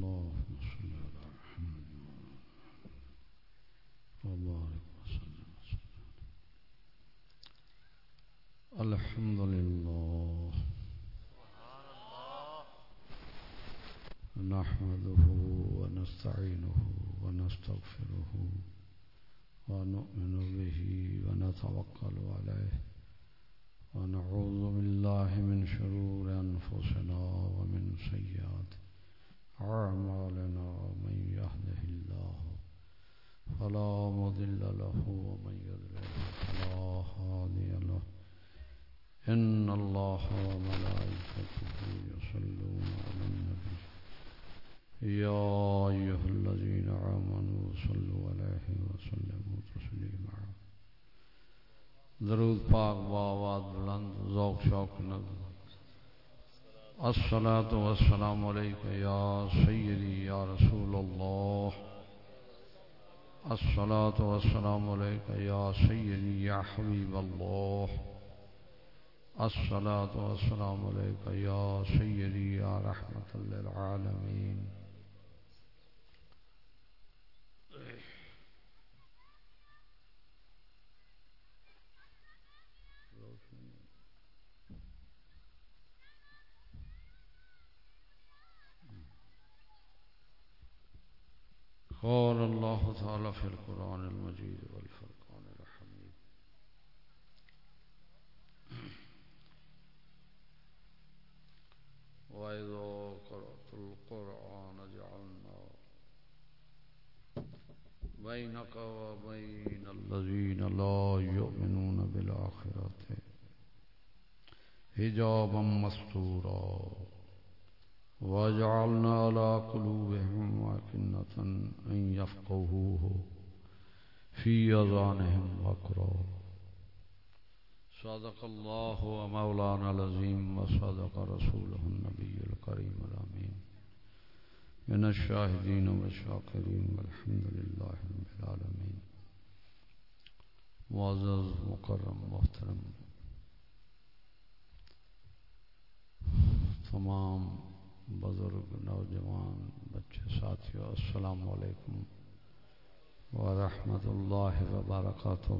اللهم صل على محمد وبارك وسلم. الحمد لله نحمده ونستعينه ونستغفره ونؤمن به ونتوكل عليه ونعوذ بالله من شرور أنفسنا ومن سيئات أعمالنا من يهده الله فلا مضل له ومن يضلل فلا هادي له. إن الله وملائكته يصلون على النبي. يا أيها الذين آمنوا صلوا عليه وسلموا تسليما. درود پاک باواد بلند ذوق شوق نظر. الصلاة والسلام عليك يا سيدي يا رسول الله. الصلاة والسلام عليك يا سيدي يا حبيب الله. الصلاة والسلام عليك يا سيدي يا رحمة للعالمين. قال الله تعالى في القرآن المجيد والفرقان الحميد. وإذا قرأت القرآن جعلنا بينك وبين الذين لا يؤمنون بالآخرة حجابا مستورا. وجعلنا على قلوبهم وكنة أن يفقهوه في أذانهم وقرا. صدق الله ومولانا العظيم وصدق رسوله النبي الكريم الأمين. من الشاهدين والشاكرين والحمد لله رب العالمين. معزز مكرم محترم. تمام بزرگ نوجوان بچے ساتھیوں السلام علیکم ورحمۃ اللہ وبرکاتہ۔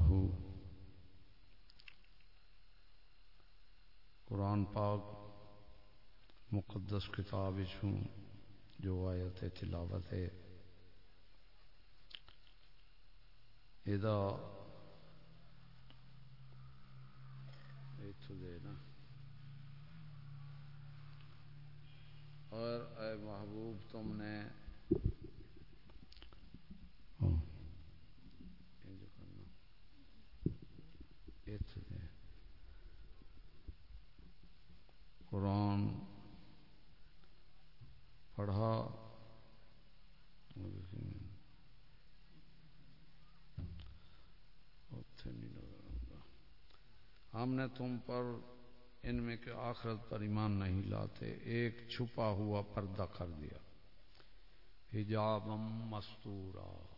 قرآن پاک مقدس کتاب ہوں، جو آیت تلاوت ہے۔ یہ اور اے محبوب تم نے قرآن پڑھا۔ ہم نے تم پر ان میں کہ آخرت پر ایمان نہیں لاتے، ایک چھپا ہوا پردہ کر دیا۔ حجاب مستورا۔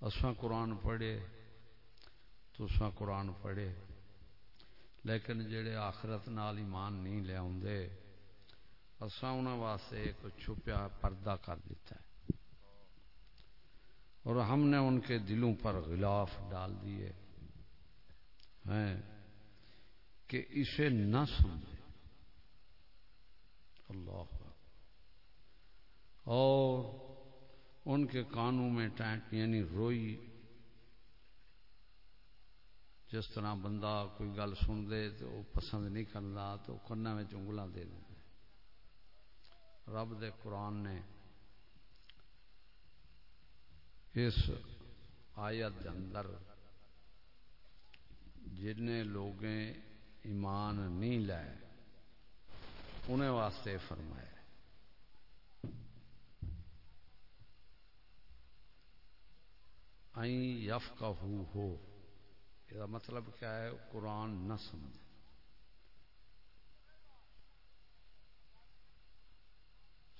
اساں قرآن پڑھے، تو قرآن پڑھے۔ لیکن جڑے آخرت نال ایمان نہیں لے آدھے اساں انہوں واسطے ایک چھپیا پردہ کر دیتا ہے۔ اور ہم نے ان کے دلوں پر غلاف ڈال دیے۔ ہیں۔ کہ اسے نہ سمجھے۔ اللہ اور ان کے کانوں میں ٹینٹ یعنی روئی۔ جس طرح بندہ کوئی گل سن دے تو وہ پسند نہیں کرتا، تو کنا میں انگلوں دے دیں رب دے قرآن نے اس آیت اندر جن لوگیں ایمان نہیں لائے انہیں واسطے فرمایا یف کا ہو، یہ مطلب کیا ہے؟ قرآن نہ سمجھ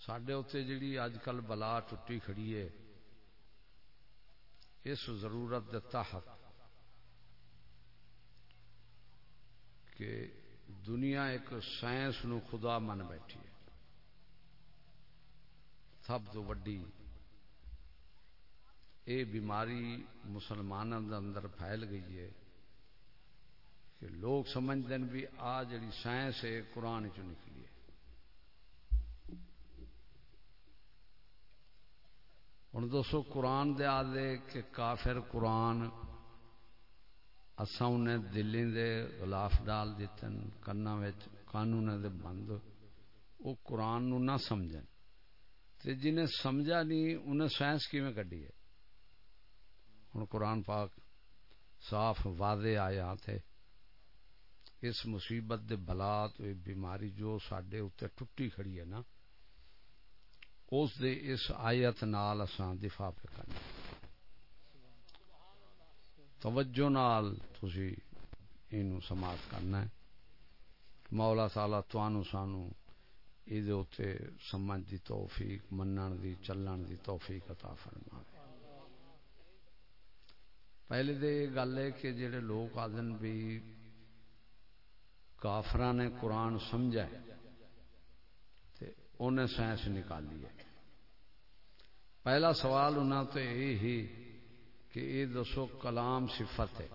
سڈے اتنے جڑی اج کل بلا ٹوٹی کھڑی ہے، اس ضرورت کے تحت کہ دنیا ایک سائنس نو خدا من بیٹھی ہے۔ سب تو وڈی یہ بیماری مسلمانوں کے اندر پھیل گئی ہے کہ لوگ سمجھتے ہیں بھی آ جڑی سائنس ہے، قرآن چ نکلی ہے۔ ہوں دوستو قرآن دے آدھے کہ کافر قرآن اساں انہیں دلی دے غلاف ڈال دیتے کنا قانون دے بند۔ وہ قرآن نو نہ سمجھن۔ تے جنہیں سمجھا نہیں، انہیں سائنس کیویں کڈی ہے؟ ہوں قرآن پاک صاف واضح آیا تھے اس مصیبت دے بلا تو بیماری جو سڈے اتنے ٹوٹی کھڑی ہے نا، اس دے اس آیت نال اساں دفاع پہ کرنا۔ توجہ نال تسی اینو سماعت کرنا ہے۔ مولا تعالی توانو سانو یہ اتنے سمجھ دی توفیق، منن دی، چلن دی توفیق عطا فرمائے پہلے تو یہ گل ہے کہ جڑے لوگ آدن بھی کافر نے قرآن سمجھا انہیں سائنس نکالی ہے۔ پہلا سوال انہوں تو یہ ہی کہ یہ دسو کلام صفت ہے۔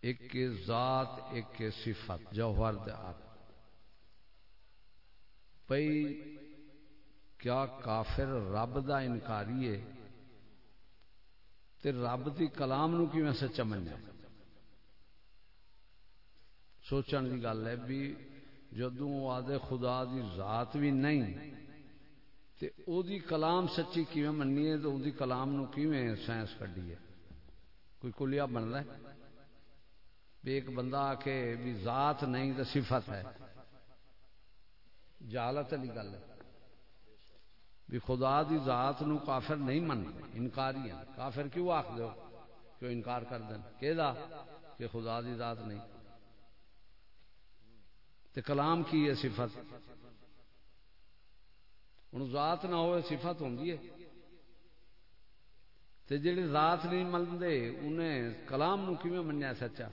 ایک ذات، ایک صفت۔ جوہر دات پئی کیا کافر رب دا انکاری ہے؟ تے رب دی کلام نو کیویں سچا منیا؟ سوچن دی گل ہے بھی جدوں آدھے خدا دی ذات بھی نہیں تے او دی کلام سچی کیویں مننی ہے تو او دی کلام نو کیویں سائنس کڈی ہے؟ کوئی کلیا بندا ہے؟ بھی ایک بندہ آ کے بھی ذات نہیں تو صفت ہے۔ جالت والی گل ہے۔ بھی خدا دی ذات نو کافر نہیں من انکاری ہیں کافر کیوں آخ دو کیوں انکار کر دیں کہ دا کہ خدا دی ذات نہیں۔ تے کلام کی ہے صفت؟ ہوں ذات نہ ہوئے صفت ہوں تے جڑے ذات نہیں منتے انہیں کلام نو کیویں منیا سچا؟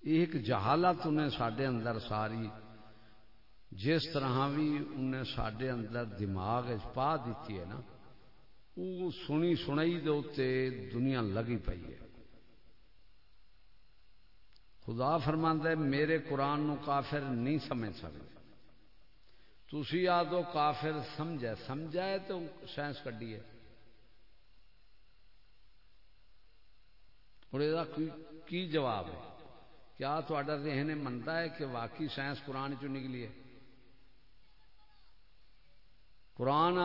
ایک جہالت انہیں سڈے اندر ساری، جس طرح بھی انہیں سڈے اندر دماغ پا دیتی ہے نا وہ سنی سنائی دے دنیا لگی پئی ہے۔ خدا فرماند ہے، میرے قرآن نو کافر نہیں سمجھ سکتے۔ تھی آ کافر سمجھا سمجھا ہے تو سائنس کڈی ہے۔ اور یہ کی جواب ہے؟ کیا تا ذہن منتا ہے کہ واقعی سائنس قرآن چ نکلی ہے؟ قرآن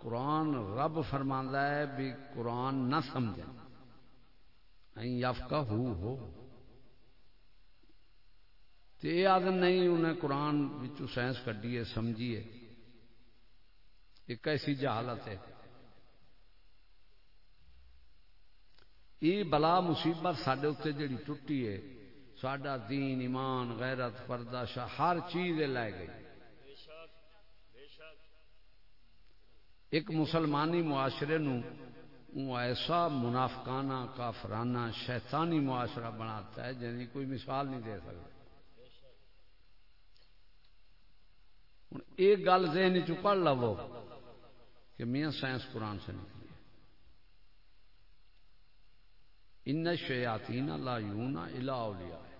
قرآن رب فرما ہے بھی قرآن نہ سمجھ یافقہ ہو۔ ہو یہ آدم نہیں، انہیں قرآن سائنس کڈی ہے، سمجھی ہے۔ ایک ایسی جہالت ہے۔ یہ بلا مصیبت سڈے اتنے جڑی ٹوٹی ہے سڈا دین، ایمان، غیرت، پردہ شاہ ہر چیز لے گئی۔ ایک مسلمانی معاشرے نو ایسا منافقانہ، کافرانہ، شیطانی معاشرہ بناتا ہے جن کی کوئی مثال نہیں دے سکتا۔ ہوں، ایک گل ذہن چ پڑھ لو کہ میاں سائنس قرآن سے نکلی ہے۔ ان شیاتی لا یونا الا اولیاء۔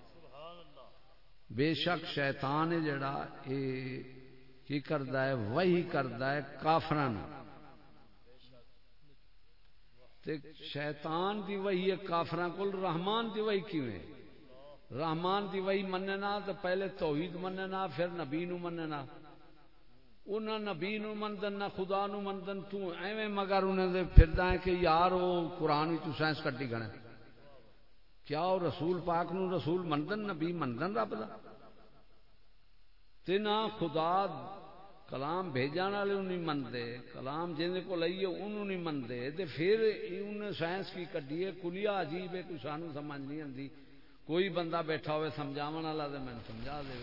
بے شک شیطان ہے جڑا اے کی کرتا ہے وہی کرتا ہے کافران۔ شیطان دی وہی ہے کافران کول، رحمان دی وہی کیویں؟ رحمان دی وہی مننا تو پہلے توحید مننا، پھر نبی نو مننا۔ انہاں نبی نو مندن نہ خدا نو مندن تو ایویں مگر انہیں دے پھردا ہے کہ یار او قرآن وچ سائنس کٹی گنے کیا او رسول پاک نو رسول مندن نبی مندن رب دا؟ تے نہ خدا کلام بھیجان والے نہیں منتے کلام جن کو لئیے انہوں نہیں منتے تے پھر انہیں سائنس کی کڈی ہے کلیا عجیب ہے، کوئی سانو سمجھ نہیں آتی کوئی بندہ بیٹھا ہوئے سمجھاو والا تو میں سمجھا دے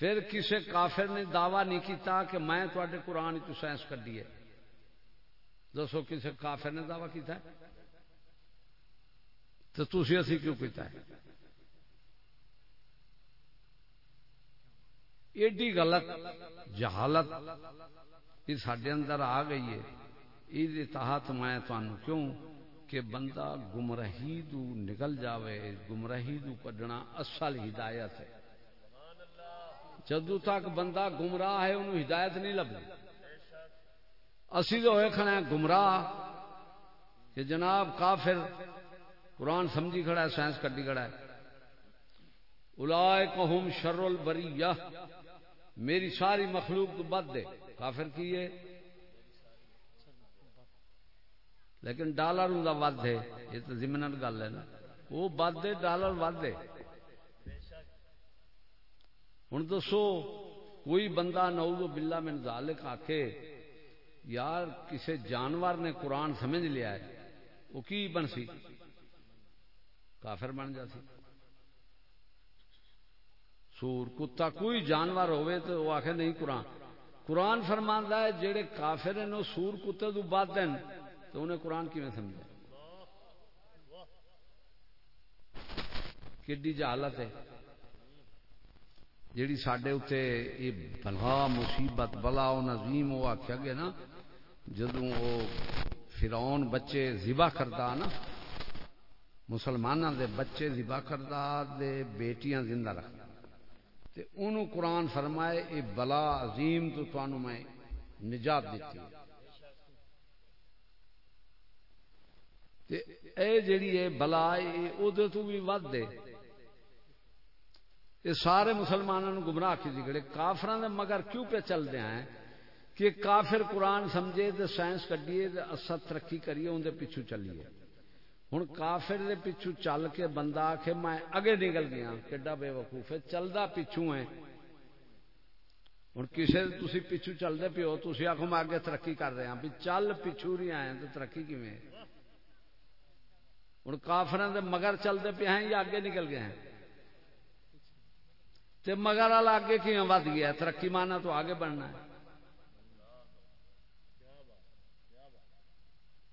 پھر کسی کافر نے دعویٰ نہیں کیتا کہ میں تے قرآن تو سائنس کڈی ہے۔ دسو کسی کافر نے دعویٰ کیتا ہے؟ تو تسی اسی کیوں کیتا ہے؟ ایڈی غلط جہالت یہ سڈے اندر آ گئی ہے۔ یہ تحت میں تمہوں کیوں کہ بندہ گمرہی دو نکل جاوے، گمرہی دو کڈنا اصل ہدایت ہے۔ جدو تک بندہ گمراہ ہے، انہوں ہدایت نہیں لبھی۔ اسی تو ہوئے کھڑے ہیں گمراہ۔ کہ جناب کافر، قرآن سمجھی کھڑا ہے، سائنس کٹی کھڑا ہے۔ الاحم شر البریہ۔ میری ساری مخلوق تو بد دے کافر کی ہے؟ لیکن ڈالر ان کا ود ہے۔ یہ تو ضمن گل ہے نا۔ وہ بد دے ڈالر ود دے ہوں دسو، کوئی بندہ نعوذ بلا میں ذالک آکھے، یار کسی جانور نے قرآن سمجھ لیا ہے، وہ کی بن سی؟ کافر بن جا سی۔ سور کتا کوئی جانور ہوئے تو وہ آخر نہیں قرآن۔ قرآن فرماندہ ہے جہے کافر ہیں وہ سور کتے تو بات دین تو انہیں قرآن کی میں سمجھا کڈی جہالت ہے۔ جیڑی سڈے اتنے یہ بلا مصیبت، بلا وہ نظیم وہ آخیا گیا نا جدو وہ فرون بچے ذبح کرتا نا مسلمانوں دے بچے ذبح کرتا دے بیٹیاں زندہ رکھتا تے انہوں قرآن فرمائے، اے بلا عظیم تو تانوں میں نجات دیتی تے اے جڑی ہے بلا اے او دے تو بھی ود دے یہ سارے مسلمانوں گمراہ کی جگڑے کافران مگر کیوں پہ چل دے ہیں؟ کہ کافر قرآن سمجھے تو سائنس کڈیے اصل ترقی کریے اندر پیچھو چلیے۔ ہوں کافر دے پیچھو چل کے بندہ آخ میں اگے نکل گیا کہڈا بے وقوف ہے؟ چلتا پیچھو ہے ہوں کسی تھی پیچھو چلتے پیو تھی آخو میں اگے ترقی کر رہا ہاں۔ بھی چل پیچھو نہیں آئے تو ترقی کیویں؟ ہوں کافر مگر چلتے پے ہیں یا اگے نکل گئے ہیں؟ تے مگر والا اگے کیوں ود گیا ترقی مانا تو آگے بڑھنا ہے۔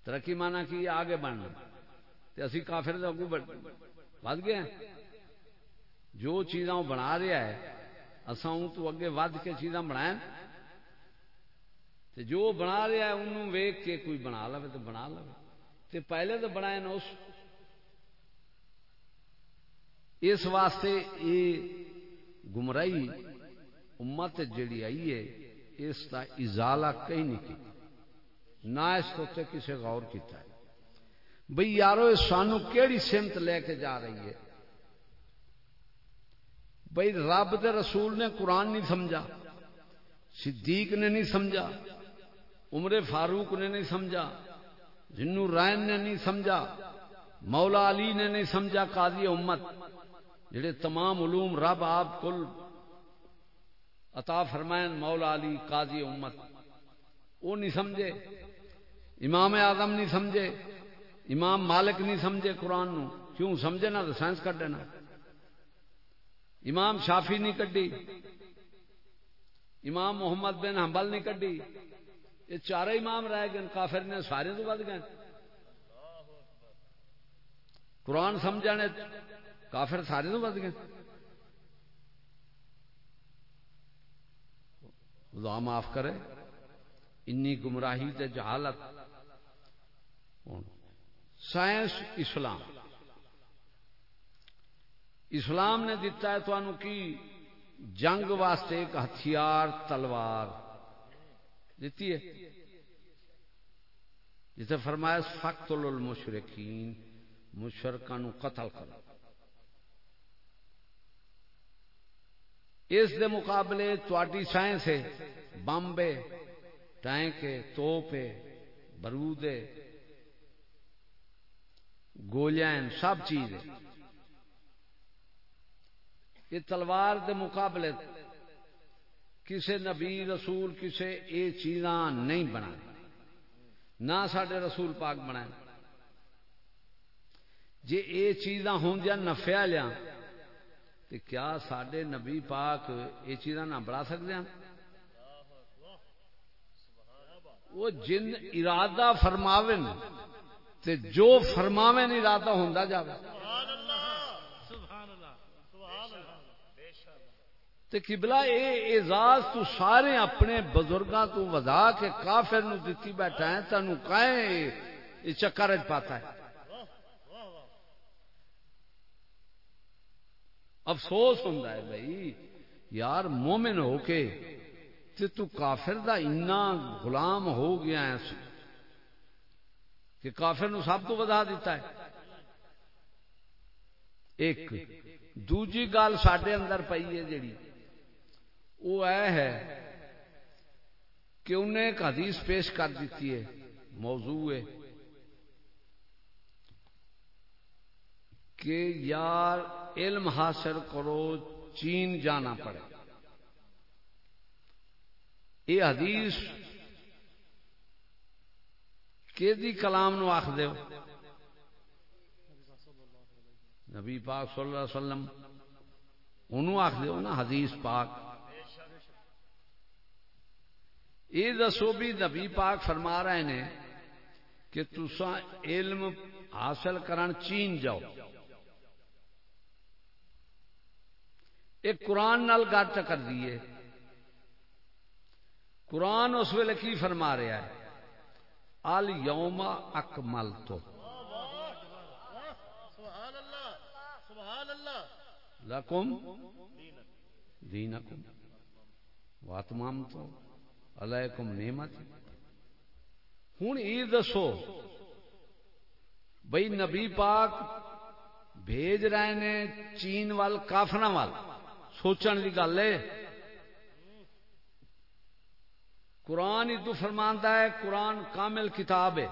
ترقی مانا کی آگے بڑھنا تے اسی کافر اگو ود گئے جو چیزاں بنا رہا ہے اصا تو اگے ود کے چیزاں بنائیں۔ تے جو بنا رہا ہے، انہوں ویک کے کوئی بنا لو تو بنا لو تے پہلے تو بنائے نا اس۔ اس واسطے یہ گمراہی امت جڑی آئی ہے، اس کا ازالہ کہیں نہیں کی نہ اس کو کسی غور کیتا ہے۔ بھئی یارو سانو کیڑی سمت لے کے جا رہی ہے؟ بھئی رب دے رسول نے قرآن نہیں سمجھا، صدیق نے نہیں سمجھا، عمر فاروق نے نہیں سمجھا، جنو رائن نے نہیں سمجھا، مولا علی نے نہیں سمجھا، قاضی امت۔ جڑے تمام علوم رب آپ کل عطا فرمائن مولا علی قاضی امت۔ وہ نہیں سمجھے۔ امام اعظم نہیں سمجھے۔ امام مالک نہیں سمجھے قرآن نو۔ کیوں سمجھے نا تو سائنس کر دینا امام شافی نہیں کڈی۔ امام محمد بن حنبل نہیں کڈی۔ یہ چار امام رہ گئے، کافر نے سارے تو بد گئے۔ قرآن سمجھنے کافر سارے تو بد گئے۔ خدا معاف کرے۔ انی گمراہی تے جہالت۔ سائنس اسلام۔ اسلام نے دتا ہے تو کی جنگ واسطے ایک ہتھیار تلوار دیتی ہے۔ جسے فرمایا سخت المشرقین مشرقہ قتل کرو۔ اس دے مقابلے تھی سائنس ہے بمبے ٹینک توپ برود گولیاں سب چیز یہ تلوار دے مقابلے کسے نبی رسول کسے یہ چیزاں نہیں بنا نہ سڈے رسول پاک بنا جی یہ چیزاں ہوں نفیا لیا تو کیا سڈے نبی پاک یہ چیزاں نہ بڑھا سکتے ہیں وہ جن ارادہ فرماوے تے جو فرماوے ارادہ ہوں جائے تے قبلہ اے اعزاز تو سارے اپنے بزرگاں تو ودا کے کافر نو دتی بیٹھا ہے تینوں کہیں یہ چکر پاتا ہے۔ افسوس ہوں بھائی۔ یار مومن ہو کے تے تو کافر دا اتنا غلام ہو گیا ہے۔ کہ کافر نو سب تو ودا دیتا ہے۔ ایک، دوجی گل سڈے اندر پئی ہے جیڑی۔ وہ ہے کہ انہیں ایک حدیث پیش کر دیتی ہے۔ موضوع ہے۔ کہ یار علم حاصل کرو، چین جانا پڑے۔ یہ حدیث کہ کلام نو آخ دو نبی پاک صلی اللہ علیہ وسلم انہوں آخ دو نا حدیث پاک۔ یہ دسو بھی نبی پاک فرما رہے ہیں کہ تسا علم حاصل کرن چین جاؤ۔ ایک قرآن نال گل کر دیے قرآن اس ویلے کی فرما رہا ہے؟ ال یوم اکمل تو لکم دینکم۔ واتمام تو علیکم نعمت۔ ہوں یہ دسو بھائی نبی پاک بھیج رہے نے چین وال کافر وال۔ سوچن کی گل ہے۔ قرآن ادو فرماندا ہے، قرآن کامل کتاب ہے۔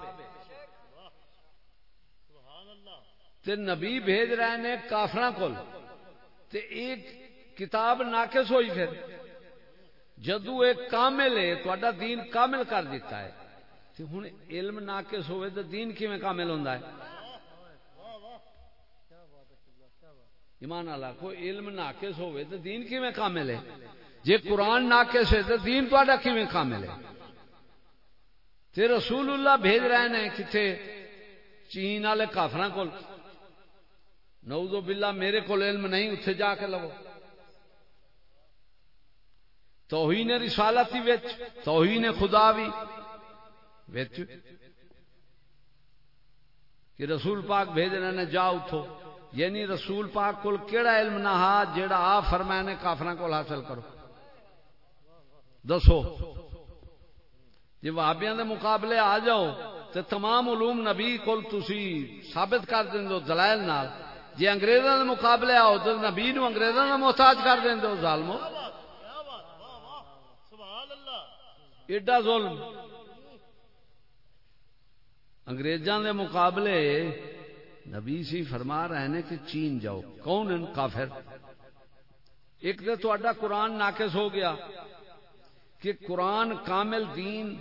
تے نبی بھیج رہے نے کافر کو ایک کتاب ناقص ہوئی پھر۔ جدو ایک کامل ہے تا دین کامل کر دیتا ہے۔ تو ہوں علم ناقص ہوئے تو دین کیون کامل ہوتا ہے؟ ایمان اللہ کو علم ناقص ہوئے تو دین کیون کامل ہے؟ جی قرآن ناقص ہے تو دین تا کیون کامل ہے؟ تے رسول اللہ بھیج رہے ہیں کتنے چین والے کافر کو نعوذ باللہ میرے کو علم نہیں اتنے جا کے لو توہین رسالت ہی وچ، توہین خدا بھی وچ کہ رسول پاک بھیج رہے نے، جا اٹھو یعنی رسول پاک کول کیڑا علم نہ ہا جیڑا آ فرمائے نے کافراں کول حاصل کرو۔ دسو جی وابیاں دے مقابلے آ جاؤ تے تمام علوم نبی کول تسی ثابت کر دین دو دلائل نال۔ جی انگریزاں دے مقابلے آؤ تے نبی نو انگریزاں دا محتاج کر دین دو ظالمو۔ ایڈا ظلم۔ انگریزاں دے مقابلے نبی سی فرما رہے ہیں کہ چین جاؤ۔ کون ان کافر؟ ایک تو قرآن ناقص ہو گیا کہ قرآن کامل دین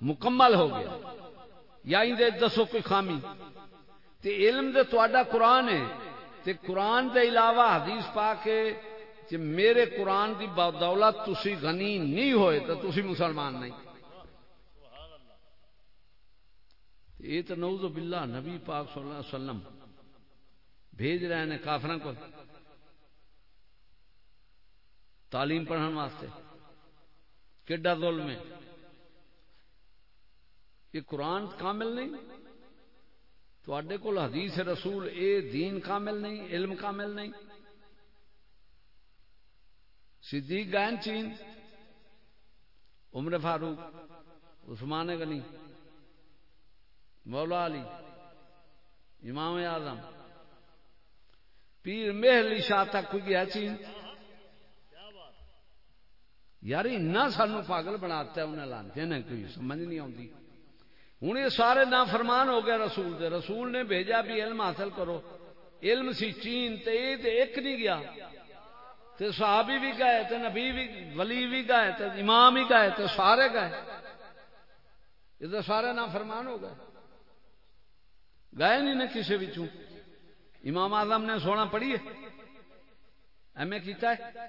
مکمل ہو گیا۔ یا دے دسو کوئی خامی۔ تے علم دے تو قرآن ہے۔ تے قرآن دے علاوہ حدیث پا کے کہ میرے قرآن کی بدولت تسی غنی نہیں ہوئے تو تسی مسلمان نہیں۔ یہ تو نوز باللہ نبی پاک صلی اللہ علیہ وسلم بھیج رہے ہیں کافر کو تعلیم پڑھنے واسطے۔ کڈا ظلم ہے؟ یہ قرآن کامل نہیں؟ تو کول حدیث رسول اے دین کامل نہیں، علم کامل نہیں۔ صدیق گائن چین، عمر فاروق، عثمان غنی۔ مولا علی، امام اعظم، پیر محلی شاہ تک کوئی گیا چین؟ یار اتنا سانو پاگل بناتا ہے انہیں لانتے ہیں، کوئی سمجھ نہیں آتی ہوں یہ سارے نہ فرمان ہو گیا رسول دے۔ رسول نے بھیجا بھی علم حاصل کرو۔ علم سی چین تے ایک نہیں گیا۔ تے صحابی بھی گئے، تے نبی بھی، ولی بھی گئے، تے امام بھی گئے، تے سارے گئے۔ یہ تو سارے نام فرمان ہو گئے۔ گئے نہیں نا کسی بھی امام آزم نے سونا پڑھی ہے۔ ایم اے کیتا ہے۔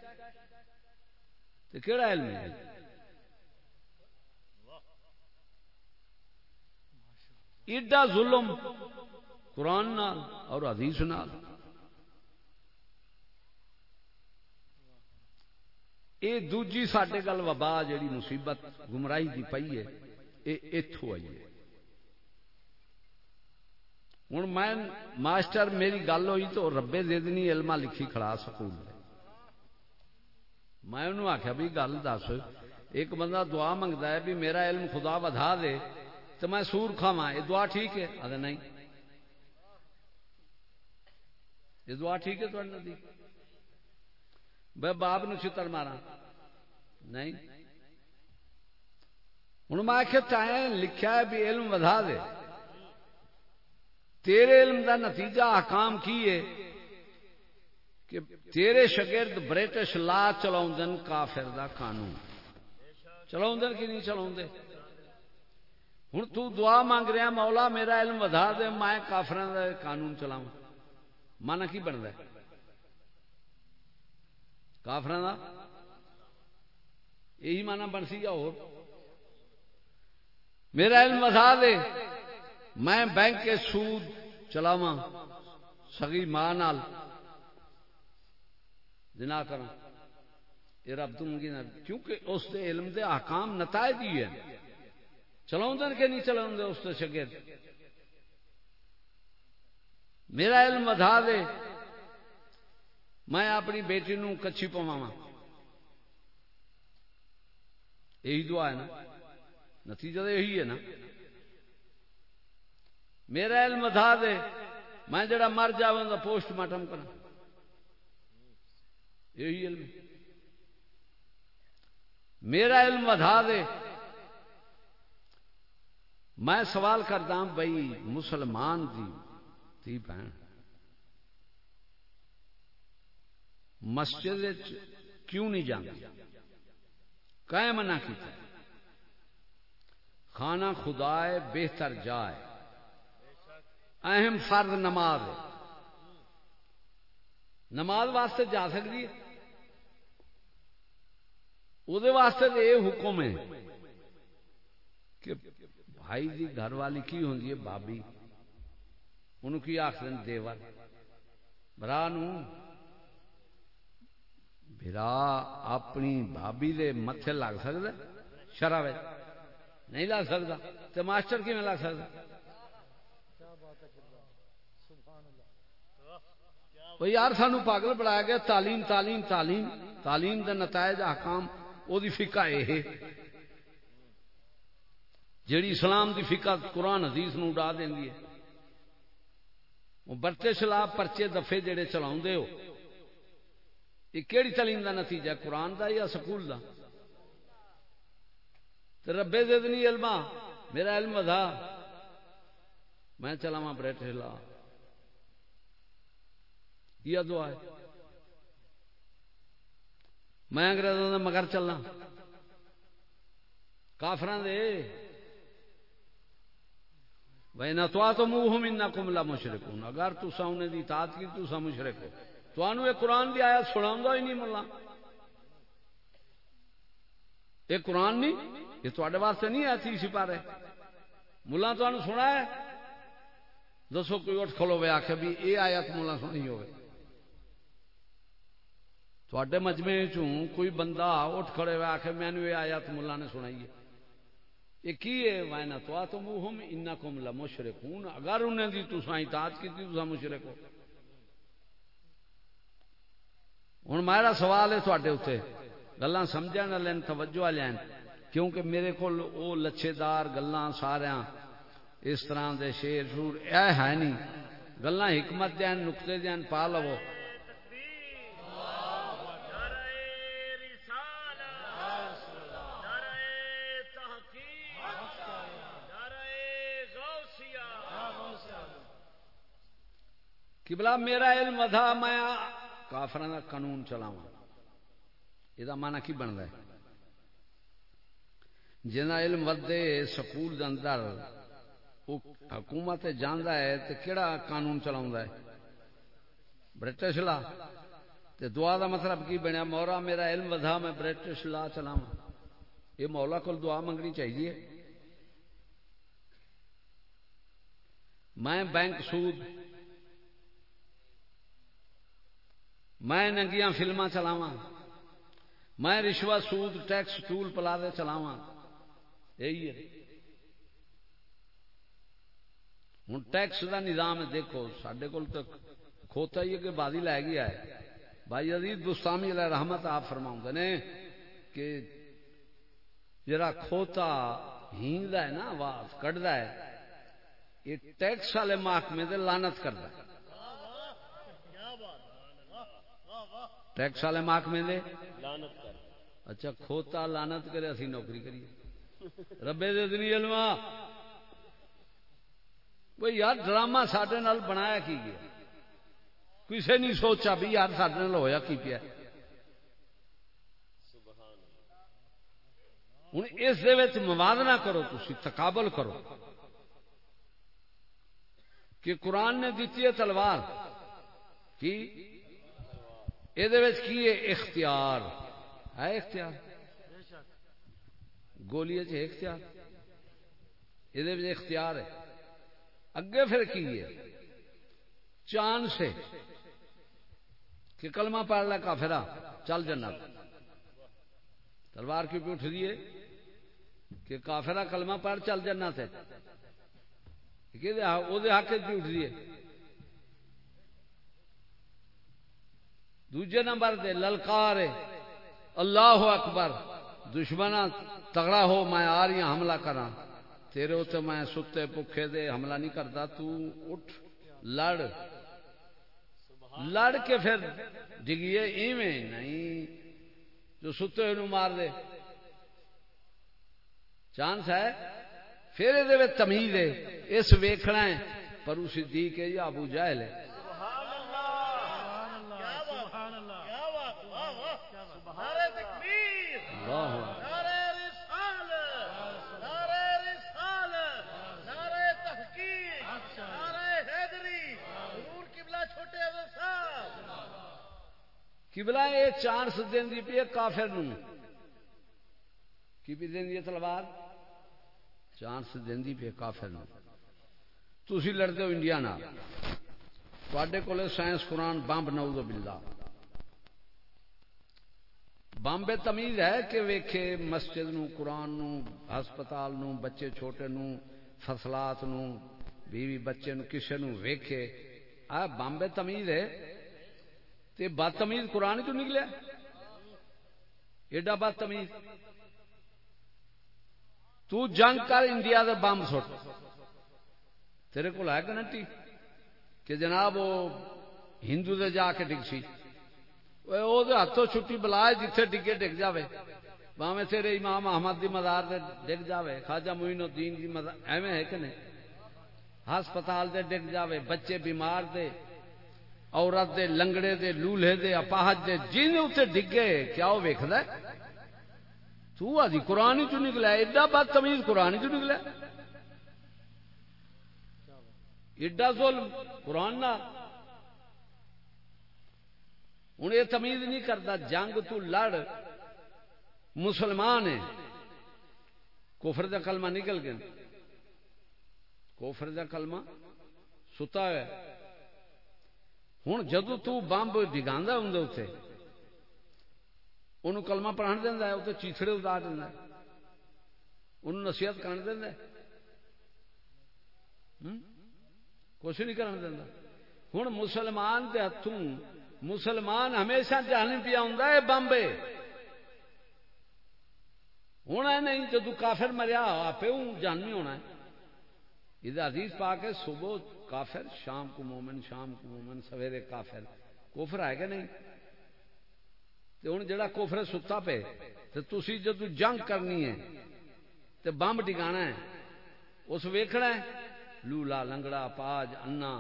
تے کیڑا علم ہے؟ ایڈا ظلم قرآن نال اور حدیث نال۔ یہ دوجی سڈے گل وبا جیڑی مصیبت گمراہی کی پئی ہے یہ اتوں آئی ہے۔ ہوں میں ماسٹر میری گل ہوئی تو ربے ددنی علما لکھی کھڑا سکول میں انہوں آخیا بھی گل دس، ایک بندہ دعا منگتا ہے بھی میرا علم خدا ودھا دے تو میں سور کھاوا یہ دعا ٹھیک ہے؟ ارے نہیں۔ یہ دعا ٹھیک ہے تھی بے باپ نو چتر مارا نہیں۔ ہوں میں آخیا لکھا ہے بھی علم ودھا دے۔ تیرے علم دا نتیجہ حکام کی ہے کہ تیرے شگرد برٹش لا چلا کافر دا قانون۔ چلا کہ نہیں چلا ہوں تو دعا مانگ رہا مولا میرا علم ودھا دے، میں کافر دا قانون چلاو مانا کی بنتا ہے؟ کافر کا یہی مانا بنسی یا اور؟ میرا علم وسا دے۔ میں بینک کے سود چلاوا سگی ماں جنا کر یہ رب تم کیونکہ اس دے علم دے آکام نتائج ہی ہے چلاؤ کہ نہیں چلاؤ اس کے شگیر میرا علم ودھا دے۔ میں اپنی بیٹی نو کچھی پواوا یہی دعا ہے نا۔ نتیجہ تو یہی ہے نا۔ میرا علم ودھا دے، میں جڑا مر جا پوسٹ مارٹم کرا یہی علم۔ میرا علم ودھا دے۔ میں سوال کرتا بھائی مسلمان دی تھی بہن، مسجد کیوں نہیں جانا کہ منع کیا کھانا خدا ہے بہتر جائے۔ اہم فرد نماز ہے۔ نماز واسطے جا سکتی ہے۔ وہ واسطے یہ حکم ہے کہ بھائی دی گھر والی کی ہوتی ہے؟ بابی انہوں کی آخر دیور۔ برا برا اپنی بھابی دے متے لگ سکتا شرح نہیں لگ سکتا تو ماسٹر کی لگ سکتا وہ یار سانو پاگل بنایا گیا تعلیم تعلیم تعلیم تعلیم دے نتائج احکام وہ فکا یہ جیڑی اسلام دی فکا قرآن حدیث نو اڈا دینی ہے وہ برتے شلاف پرچے دفے جڑے چلا ہو یہ کہڑی تعلیم کا نتیجہ قرآن دا یا سکول دا ربے دے دنی علما میرا علم ودھا میں چلاوا برٹ ہلا یہ دعا ہے۔ میں انگریزوں کا مگر چلنا۔ کافران دے۔ بھائی، نہ تو منہ ان کملا مشرق ہوں اگر تسا انہیں دی تات کی تسا مشرق ہو۔ تو یہ قرآن دی آیت سنا ہی نہیں ملا یہ قرآن نہیں، یہ تے واسطے نہیں آئی تھی سپارے ملا تو سنا ہے۔ دسو کوئی اٹھ کھلو وے آخ بھی یہ آیت ملا سنی ہوئے۔ تھے مجمے چوں کوئی بندہ اٹھ کھڑے ہوئے آخ میں نے یہ آیت ملا نے سنائی ہے۔ یہ کی ہے؟ وائنا تو تم ہم ان کم لمشرک ہوں اگر انہیں دی تو سائیں اطاعت کی تھی تو مشرک ہو۔ ہوں میرا سوال ہے تھوڑے اتنے گلا سمجھ نہ لین توجہ لین کیونکہ میرے کو وہ لچھے دار گلا سارا اس طرح دے شیر شور اے ہے نہیں۔ گلا حکمت دین، نقطے دین پا لو۔ کہ بلا میرا علم ادھا، میں کافر کا قانون چلاوا یہ مانا کی بنتا ہے؟ جنا علم ودے، سکول اندر حکومت جانا ہے تو کہڑا قانون چلا ہے؟ British law. تے دعا دا مطلب کی بنیا مورا میرا علم ودھا، میں برٹش لا چلاوا یہ مولا کو دعا منگنی چاہیے۔ میں بینک سود میں ننگیاں فلما چلاوا میں رشوت سود، ٹیکس، ٹول پلا دے یہی ہے۔ ہوں ٹیکس کا نظام دیکھو سڈے کول تو کھوتا ہی ہے کہ بازی لے گیا ہے۔ بھائی عزیز گستامی علیہ رحمت آپ فرما نے کہ جرا کھوتا ہینگ ہے نا، آواز کٹتا ہے، یہ ٹیکس والے محکمے سے لانت کرتا ہے۔ ٹیکس والے محکمے دے اچھا کھوتا لانت کرے اسی نوکری کریے۔ ربے دے دنی علما بھائی یار ڈرامہ سڈے بنایا کی گیا؟ کسی نہیں سوچا بھی یار سڈے ہوا کی پیا۔ ہوں اس موازنہ کرو تھی تقابل کرو۔ کہ قرآن نے دیتی ہے تلوار۔ کی؟ یہ اختیار ہے اختیار؟ گولی اختیار؟ یہ اختیار ہے۔ اگے پھر کی ہے؟ چاند سے۔ کہ کلمہ پڑھ لے کافرا چل جنا تلوار کی پہ اٹھ رہی ہے؟ کہ کافرا کلمہ پڑھ چل جنا تھے ہاں، وہ حق کی اٹھ رہی ہے؟ دوجے نمبر دے للکار اللہ اکبر۔ دشمن تگڑا ہو، میں آ رہی ہوں حملہ کرا تیرے اتنے میں ستے پکھے دے، حملہ نہیں کرتا تو اٹھ، لڑ۔ لڑ کے پھر ڈگیے ایویں نہیں۔ جو ستے ہوئے مار دے۔ چانس ہے پھر یہ تمیز ہے۔ اس ویکھنا ہے، پر اس صدیق ہے یا ابو جہل ہے۔ کبلا یہ چانس دینی پی کافر کی بھی دینی تلوار چانس دینی پی کافر تھی لڑتے ہو انڈیا تے کول سائنس قرآن بمب نو بلا بمبے تمیز ہے کہ ویکھے مسجد نو قرآن نو ہسپتال نو بچے چھوٹے نو فصلات نو بیوی بچے نو کسے نو ویکھے آ بمبے تمیز ہے تے بدتمیز قرآن چ نکلیا؟ ایڈا بدتمیز۔ تو جنگ کر انڈیا کا بمب سٹ۔ تیرے کو ہے گنٹی کہ جناب وہ ہندو دے جا کے ڈگ سی۔ وہ ہاتھوں چھٹی بلا جتھے ڈگے ڈگ جائے باوے تیرے امام احمد دی مزار دے ڈگ جائے خواجہ معین الدین دی مزار، ایویں ہے کہ نہیں؟ ہسپتال دے ڈگ جائے بچے بیمار دے۔ عورت دے لنگڑے دے، لولہے دے، اپاہج دے، جن اتنے ڈگے، کیا وہ ویکد تو آدھی جی، قرآن چ نکلا ایڈا بد تمیز قرآن چ نکلا ایڈا ظلم، قرآن نہ۔ ہوں یہ تمیز نہیں کرتا جنگ تو لڑ۔ مسلمان ہے کوفر کا کلمہ نکل گیا۔ کوفر کا کلمہ ستا ہے۔ ہوں جدو تمب ڈگا ہوں اتنے انہوں کلمہ پڑھن دینا اتنے چیچڑے اتار دینا انہوں نصیحت کر دینا کچھ نہیں کرن دینا ہوں مسلمان کے ہاتھوں مسلمان ہمیشہ جان پیا ہوں بمبے۔ ہونا نہیں، جدو کافر مریا آپ جاننی ہونا ہے۔ یہ عزیز پا کے صبح کافر، شام کو مومن، شام کو مومن، سویرے کافر۔ کوفر ہے کہ نہیں؟ تو ہوں جا کوفر ستا پے تو تھی جدو جنگ کرنی ہے تو بمب ٹکانا ہے، اس ویکھنا ہے، لولا، لنگڑا، پاج، انا،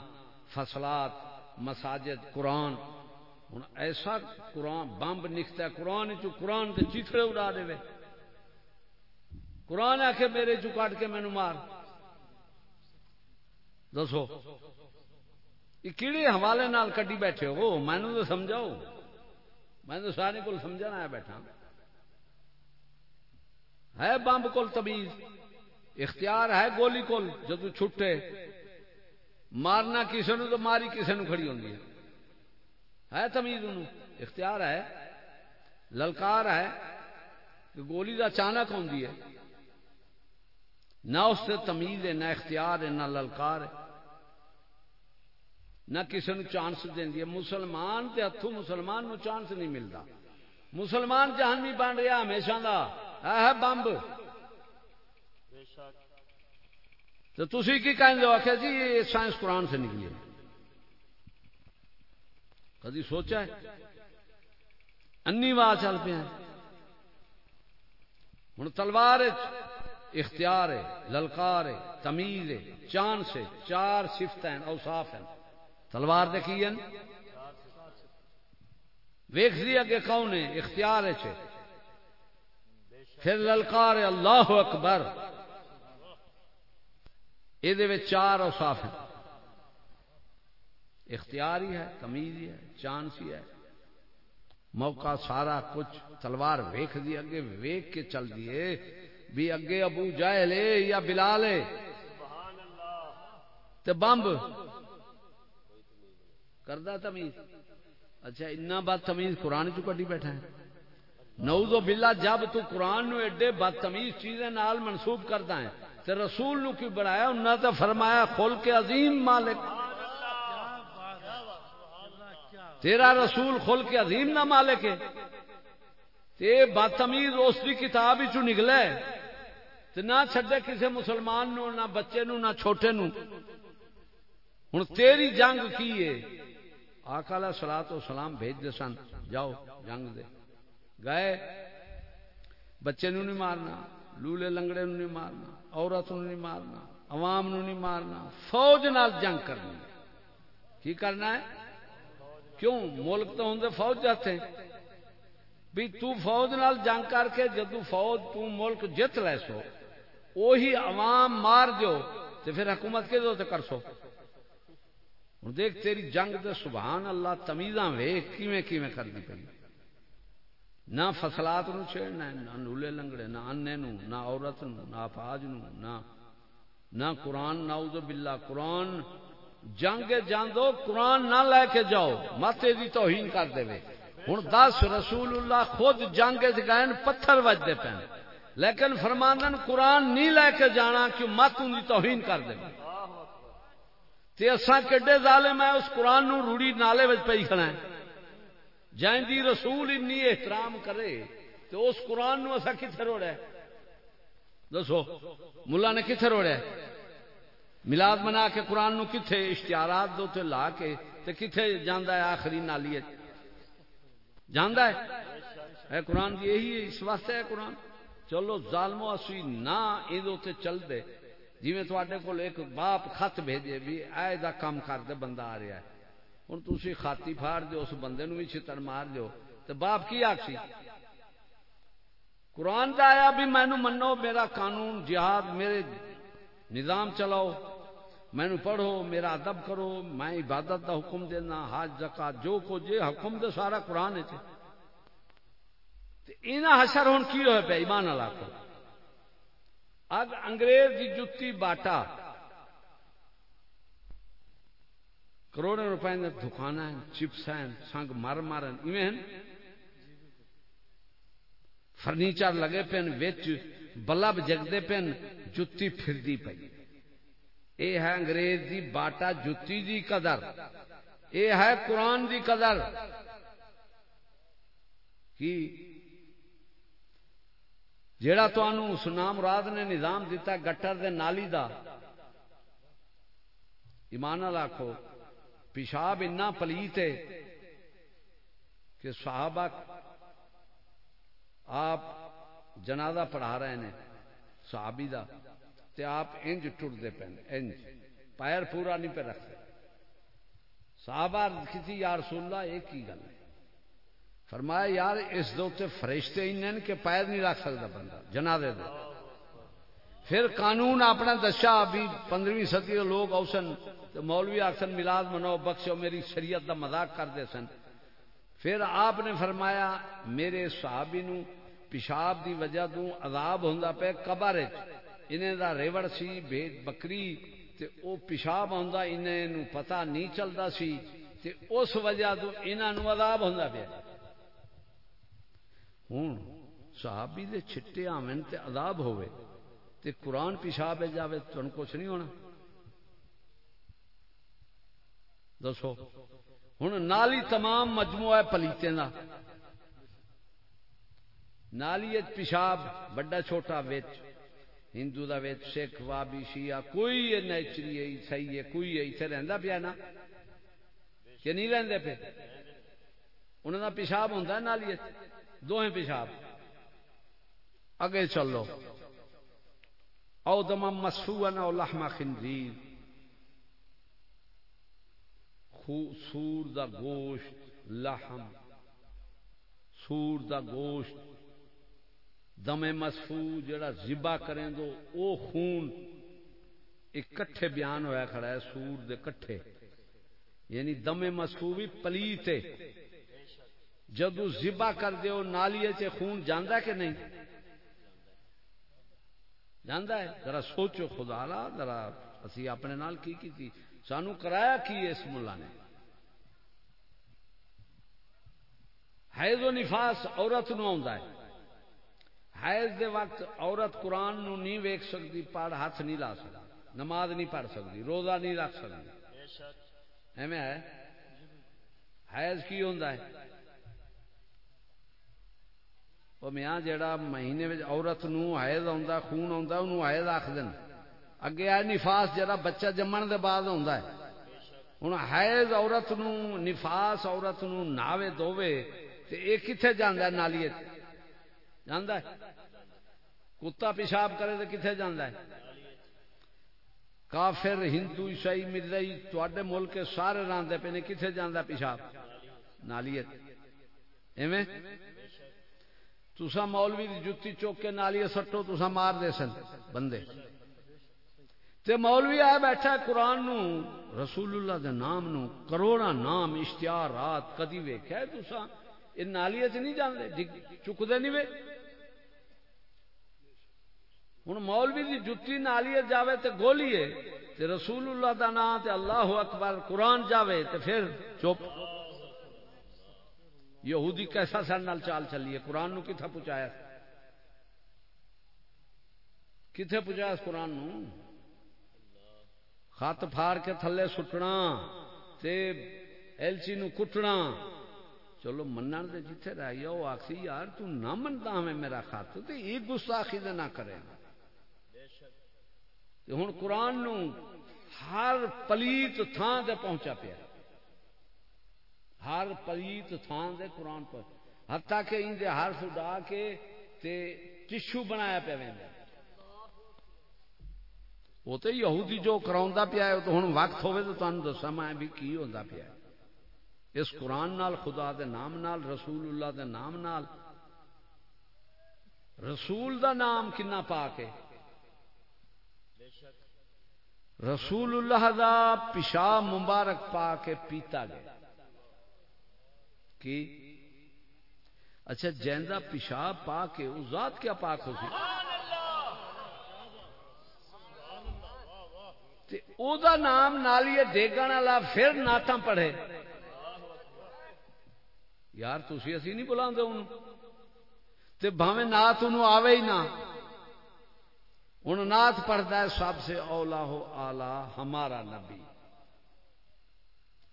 فصلات، مساجد، قرآن۔ ہوں ایسا قرآن، بمب نکتا ہے، قرآن چ قرآن کے چیتڑے اڑا دے قرآن آ کے میرے چو کٹ کے مینو مار۔ دسو یہ کہڑے حوالے نال کڈی بیٹھے ہو مینو تو سمجھاؤ میں تو سارے کو سمجھا آیا بیٹھا ہے بمب کول تمیز اختیار ہے گولی کول جدو چھٹے مارنا کسی نے تو ماری کسی نے کھڑی ہوتی ہے ہے تمیز ان اختیار ہے للکار ہے کہ گولی دا اچانک ہوندی ہے نہ اس سے تمیز ہے، نہ اختیار ہے، نہ للکار ہے۔ نہ کسی نے چانس دینی ہے۔ مسلمان کے ہاتھوں مسلمان نو چانس نہیں ملتا مسلمان جہان بن رہا ہمیشہ دا۔ ہے بمب۔ تو تھی کی کہیں ہو؟ آخیا جی یہ سائنس قرآن سے نکلی ہے۔ کدی سوچا ہے؟ انی واہ چل پیا ہوں تلوار اختیار ہے للکار ہے، تمیز ہے، چاند سے چار سفت ہیں اوساف ہیں۔ تلوار دیکھی ویخ دی اگے کون ہے؟ اختیار ہے پھر للکار ہے، اللہ اکبر۔ یہ چار اوساف ہیں۔ اختیار ہی ہے، تمیز ہی ہے چانس ہی ہے۔ موقع سارا کچھ تلوار ویخ دی، اگے ویخ کے چل دیے بھی اگے ابو جائے لے یا بلا لے بمب؟ کردہ تمیز۔ اچھا اتنا بد تمیز قرآن چ کٹی بیٹھا ہے؟ نعوذ باللہ، جب تو قرآن نو ایڈے بدتمیز چیزیں نال منسوب کرتا ہے تو رسول نو کی بڑھایا انہوں نے فرمایا کھول کے عظیم مالک۔ تیرا رسول کھول کے عظیم نہ مالک ہے۔ تے بدتمیز اس کی کتاب چ نکلے تے نہ چھڈے کسی مسلمان نو، نہ بچے نو، نہ چھوٹے نو۔ ہوں تیری جنگ کی ہے؟ آکالا سلا تو سلام بھیج دے سن۔ جاؤ، جنگ دے۔ گئے۔ بچے نو نہیں مارنا، لولے لنگڑے نو نہیں مارنا، عورت نو نہیں مارنا، عوام نو نہیں مارنا، فوج نال جنگ کرنی کی کرنا ہے؟ کیوں؟ ملک تو ہوں فوج جاتے ہیں۔ بھی تو فوج نال جنگ کر کے، جدو فوج، تو ملک جت لے سو۔ وہی عوام مار دو تو پھر حکومت کے دو تو کر سو ہوں دیکھ، تیری جنگ دے سبحان اللہ، تمیزاں ویخ کیویں کیویں کرنی پہ نہ فصلات نو چھیڑنا نہ نولے لنگڑے، نہ انے نو، نہ عورت نو، نہ افاج نو، نہ نہ قرآن نعوذ باللہ، قرآن۔ جنگ جان دو، قرآن نہ لے کے جاؤ، مت دی توہین کر دے ہوں دس رسول اللہ خود جنگ گئے پتھر وجتے پے لیکن فرماندن قرآن نہیں لے کے جانا کہ مت ان کی توہین کر دے۔ تے اساں کڈے ظالم ہے اس قرآن نو روڑی نالے وچ پئی کھڑا ہے۔ جائیں دی رسول انی احترام کرے تو اس قرآن نو اسا کتھے روڑا ہے دسو، ملا نے کتھے روڑا ہے ملاد منا کے قرآن نو کتھے اشتہارات دو تے لا کے، تے کتھے جاندا ہے آخری نالی جاندا ہے؟ اے قرآن دی یہی ہے اس واسطے ہے قرآن۔ چلو ظالمو اسی نہ ادو تے چل دے جی میں تواڈے کول ایک باپ خط بھیجے بھی اے دا کام کر دے بندہ آ رہا ہے۔ ہن تسی خاطی پھاڑ دیو اس بندے نو بھی چھتر مار دیو۔ تے باپ کی آکسی قرآن دا آیا بھی مینو منو، میرا قانون، جہاد، میرے نظام چلاؤ۔ مینو پڑھو، میرا ادب کرو، میں عبادت دا حکم دینا، حج، زکات، جو کو جے حکم دے سارا قرآن ہے۔ حشر ہوں کی ہوئے پہ؟ ایمان اللہ کو اگ انگریز کی جتی باٹا۔ کروڑوں روپے دکان ہیں چپس ہیں، سنگ مر مار فرنیچر لگے پین وچ بلب جگتے پین جتی پھردی پی اے ہے انگریز دی باٹا جتی دی قدر۔ اے ہے قرآن دی قدر۔ کی جیڑا تو سنا مراد نے نظام دیتا گٹر دے نالی دا، ایمان آخو پیشاب اتنا پلیت ہے کہ صحابہ آپ جنازہ پڑھا رہے ہیں صحابی دا، تے آپ انج ٹرتے پے انج، پیر پورا نہیں پہ رکھتے۔ صحابہ کسی یا رسول اللہ، ایک ہی گل ہے۔ فرمایا، یار، اس دے فرشتے ان کہ پیر نہیں رکھ سکتا بندہ جنا دے۔ پھر قانون اپنا دسا بھی پندرہویں صدی کے لوگ اوسن مولوی آخسن ملاد منو، بخشو، میری شریعت دا مذاق کرتے سن۔ پھر آپ نے فرمایا، میرے صحابی نو پیشاب دی وجہ تو عذاب ہوندا پہ قبر انہیں دا ریوڑ سی بھید بکری، تے او پیشاب ہوندا، انہیں نو پتہ نہیں چلدا سی۔ تے اس وجہ تو انہاں نو عذاب ہوندا پیا۔ ہوں صحابی دے چھٹے آمن تے عذاب ہوئے تے قرآن پیشاب جاوے تن کچھ نہیں ہونا۔ دسو ہوں نالی تمام مجموعہ پلیتے کا نالی پیشاب، بڑا چھوٹا وچ ہندو دا وچ سکھ، وابی، شیعہ، کوئی نیچری ہے صحیح ہے کوئی اتنے رہندا پیا نا۔ کہ نہیں رہندے پہ انہوں دا پیشاب ہوتا نالی دوہیں پیشاب۔ اگے چلو۔ او دم مسونا او لحما خنزیر۔ سور دا گوشت لحم۔ سور دا گوشت۔ دم مسفو جڑا زبا کریں دو، او خون اکٹھے بیان ہویا کھڑا ہے، سور دے کٹھے۔ یعنی دم مسفو بھی پلیتے جدو زبا کر دیو نالیے چے خون جاندہ کہ نہیں؟ جاندہ ہے۔ ذرا سوچو خدا لا ذرا اسی اپنے نال کی کی تھی؟ سانو کرایا کی اس ملا نے؟ حیض و نفاس عورت نو ہے۔ حیض دے وقت عورت قرآن نو نہیں ویک سکتی پڑھ ہاتھ نہیں لا سکتی نماز نہیں پڑھ سکتی روزہ نہیں رکھ سکتی ایویں ہے؟ حیض کی ہوندا ہے؟ وہ میاں جیڑا مہینے عورت نو حیض آندا خون آندا انہوں حیض آکھ دین اگے ہے نفاس جڑا بچہ جمن دے بعد ہوندا ہے ہن حیض عورت نو نفاس عورت نو ناوے دووے تے اے کتھے جاندا ہے نالی جاندا ہے کتا پیشاب کرے تے کتھے جاندا ہے کافر ہندو عیسائی ملئی تواڈے ملک سارے راندے پے نے کتھے جاندا پیشاب نالیت ایویں تسا مولوی دی جتی چوک کے نالی سٹو تسا مار دے سن، بندے۔ تے مولوی آیا بیٹھا قرآن نو، رسول اللہ دے نام نو کروڑا نام، اشتہارات، کدی ویکھیا تسا یہ نالی چ نہیں جانے جی چکتے نہیں وے۔ ہوں مولوی دی جتی نالی جاوے تے گولیے تے رسول اللہ دا نام تے اللہ اکبر قرآن جاوے تے پھر چپ۔ یہودی کیسا سر نال چال چلیے؟ قرآن نو کتھا پہنچایا کتنے پہنچایا اس قرآن نو؟ خط پھاڑ کے تھلے سٹنا تے ایلچی نو کٹنا۔ چلو منن دے جتھے رہی وہ آخسی یار تو نہ منتا ہمیں میرا خط تو یہ گستاخی دے نہ کرے۔ ہوں قرآن نو ہر پلیت تھان دے پہنچا پیا۔ ہر پلیت تھان دے قرآن پر۔ حتیٰ کہ ان دے حرف اڈا کے تے ٹشو بنایا پیا ویندا وہ تو یہودی جو کراؤندا پیا ہے تو ہن وقت ہوے تو تانوں دساں میں بھی کی ہوندا پیا اس قرآن نال، خدا دے نام نال، رسول اللہ دے نام نال۔ رسول دا نام کنا پاک ہے؟ رسول اللہ دا پیشاب مبارک پا کے پیتا گیا۔ کی۔ اچھا جیندا پیشاب پا کے اس ذات کیا پاک ہو سی؟ او دا نام نالیے ڈیگن والا پھر ناتا پڑھے۔ یار تھی اسی نہیں بلا تے بھاوے نات انہوں آوے ہی نہ۔ ہوں نات پڑھتا ہے، سب سے اولا ہو آلہ ہمارا نبی۔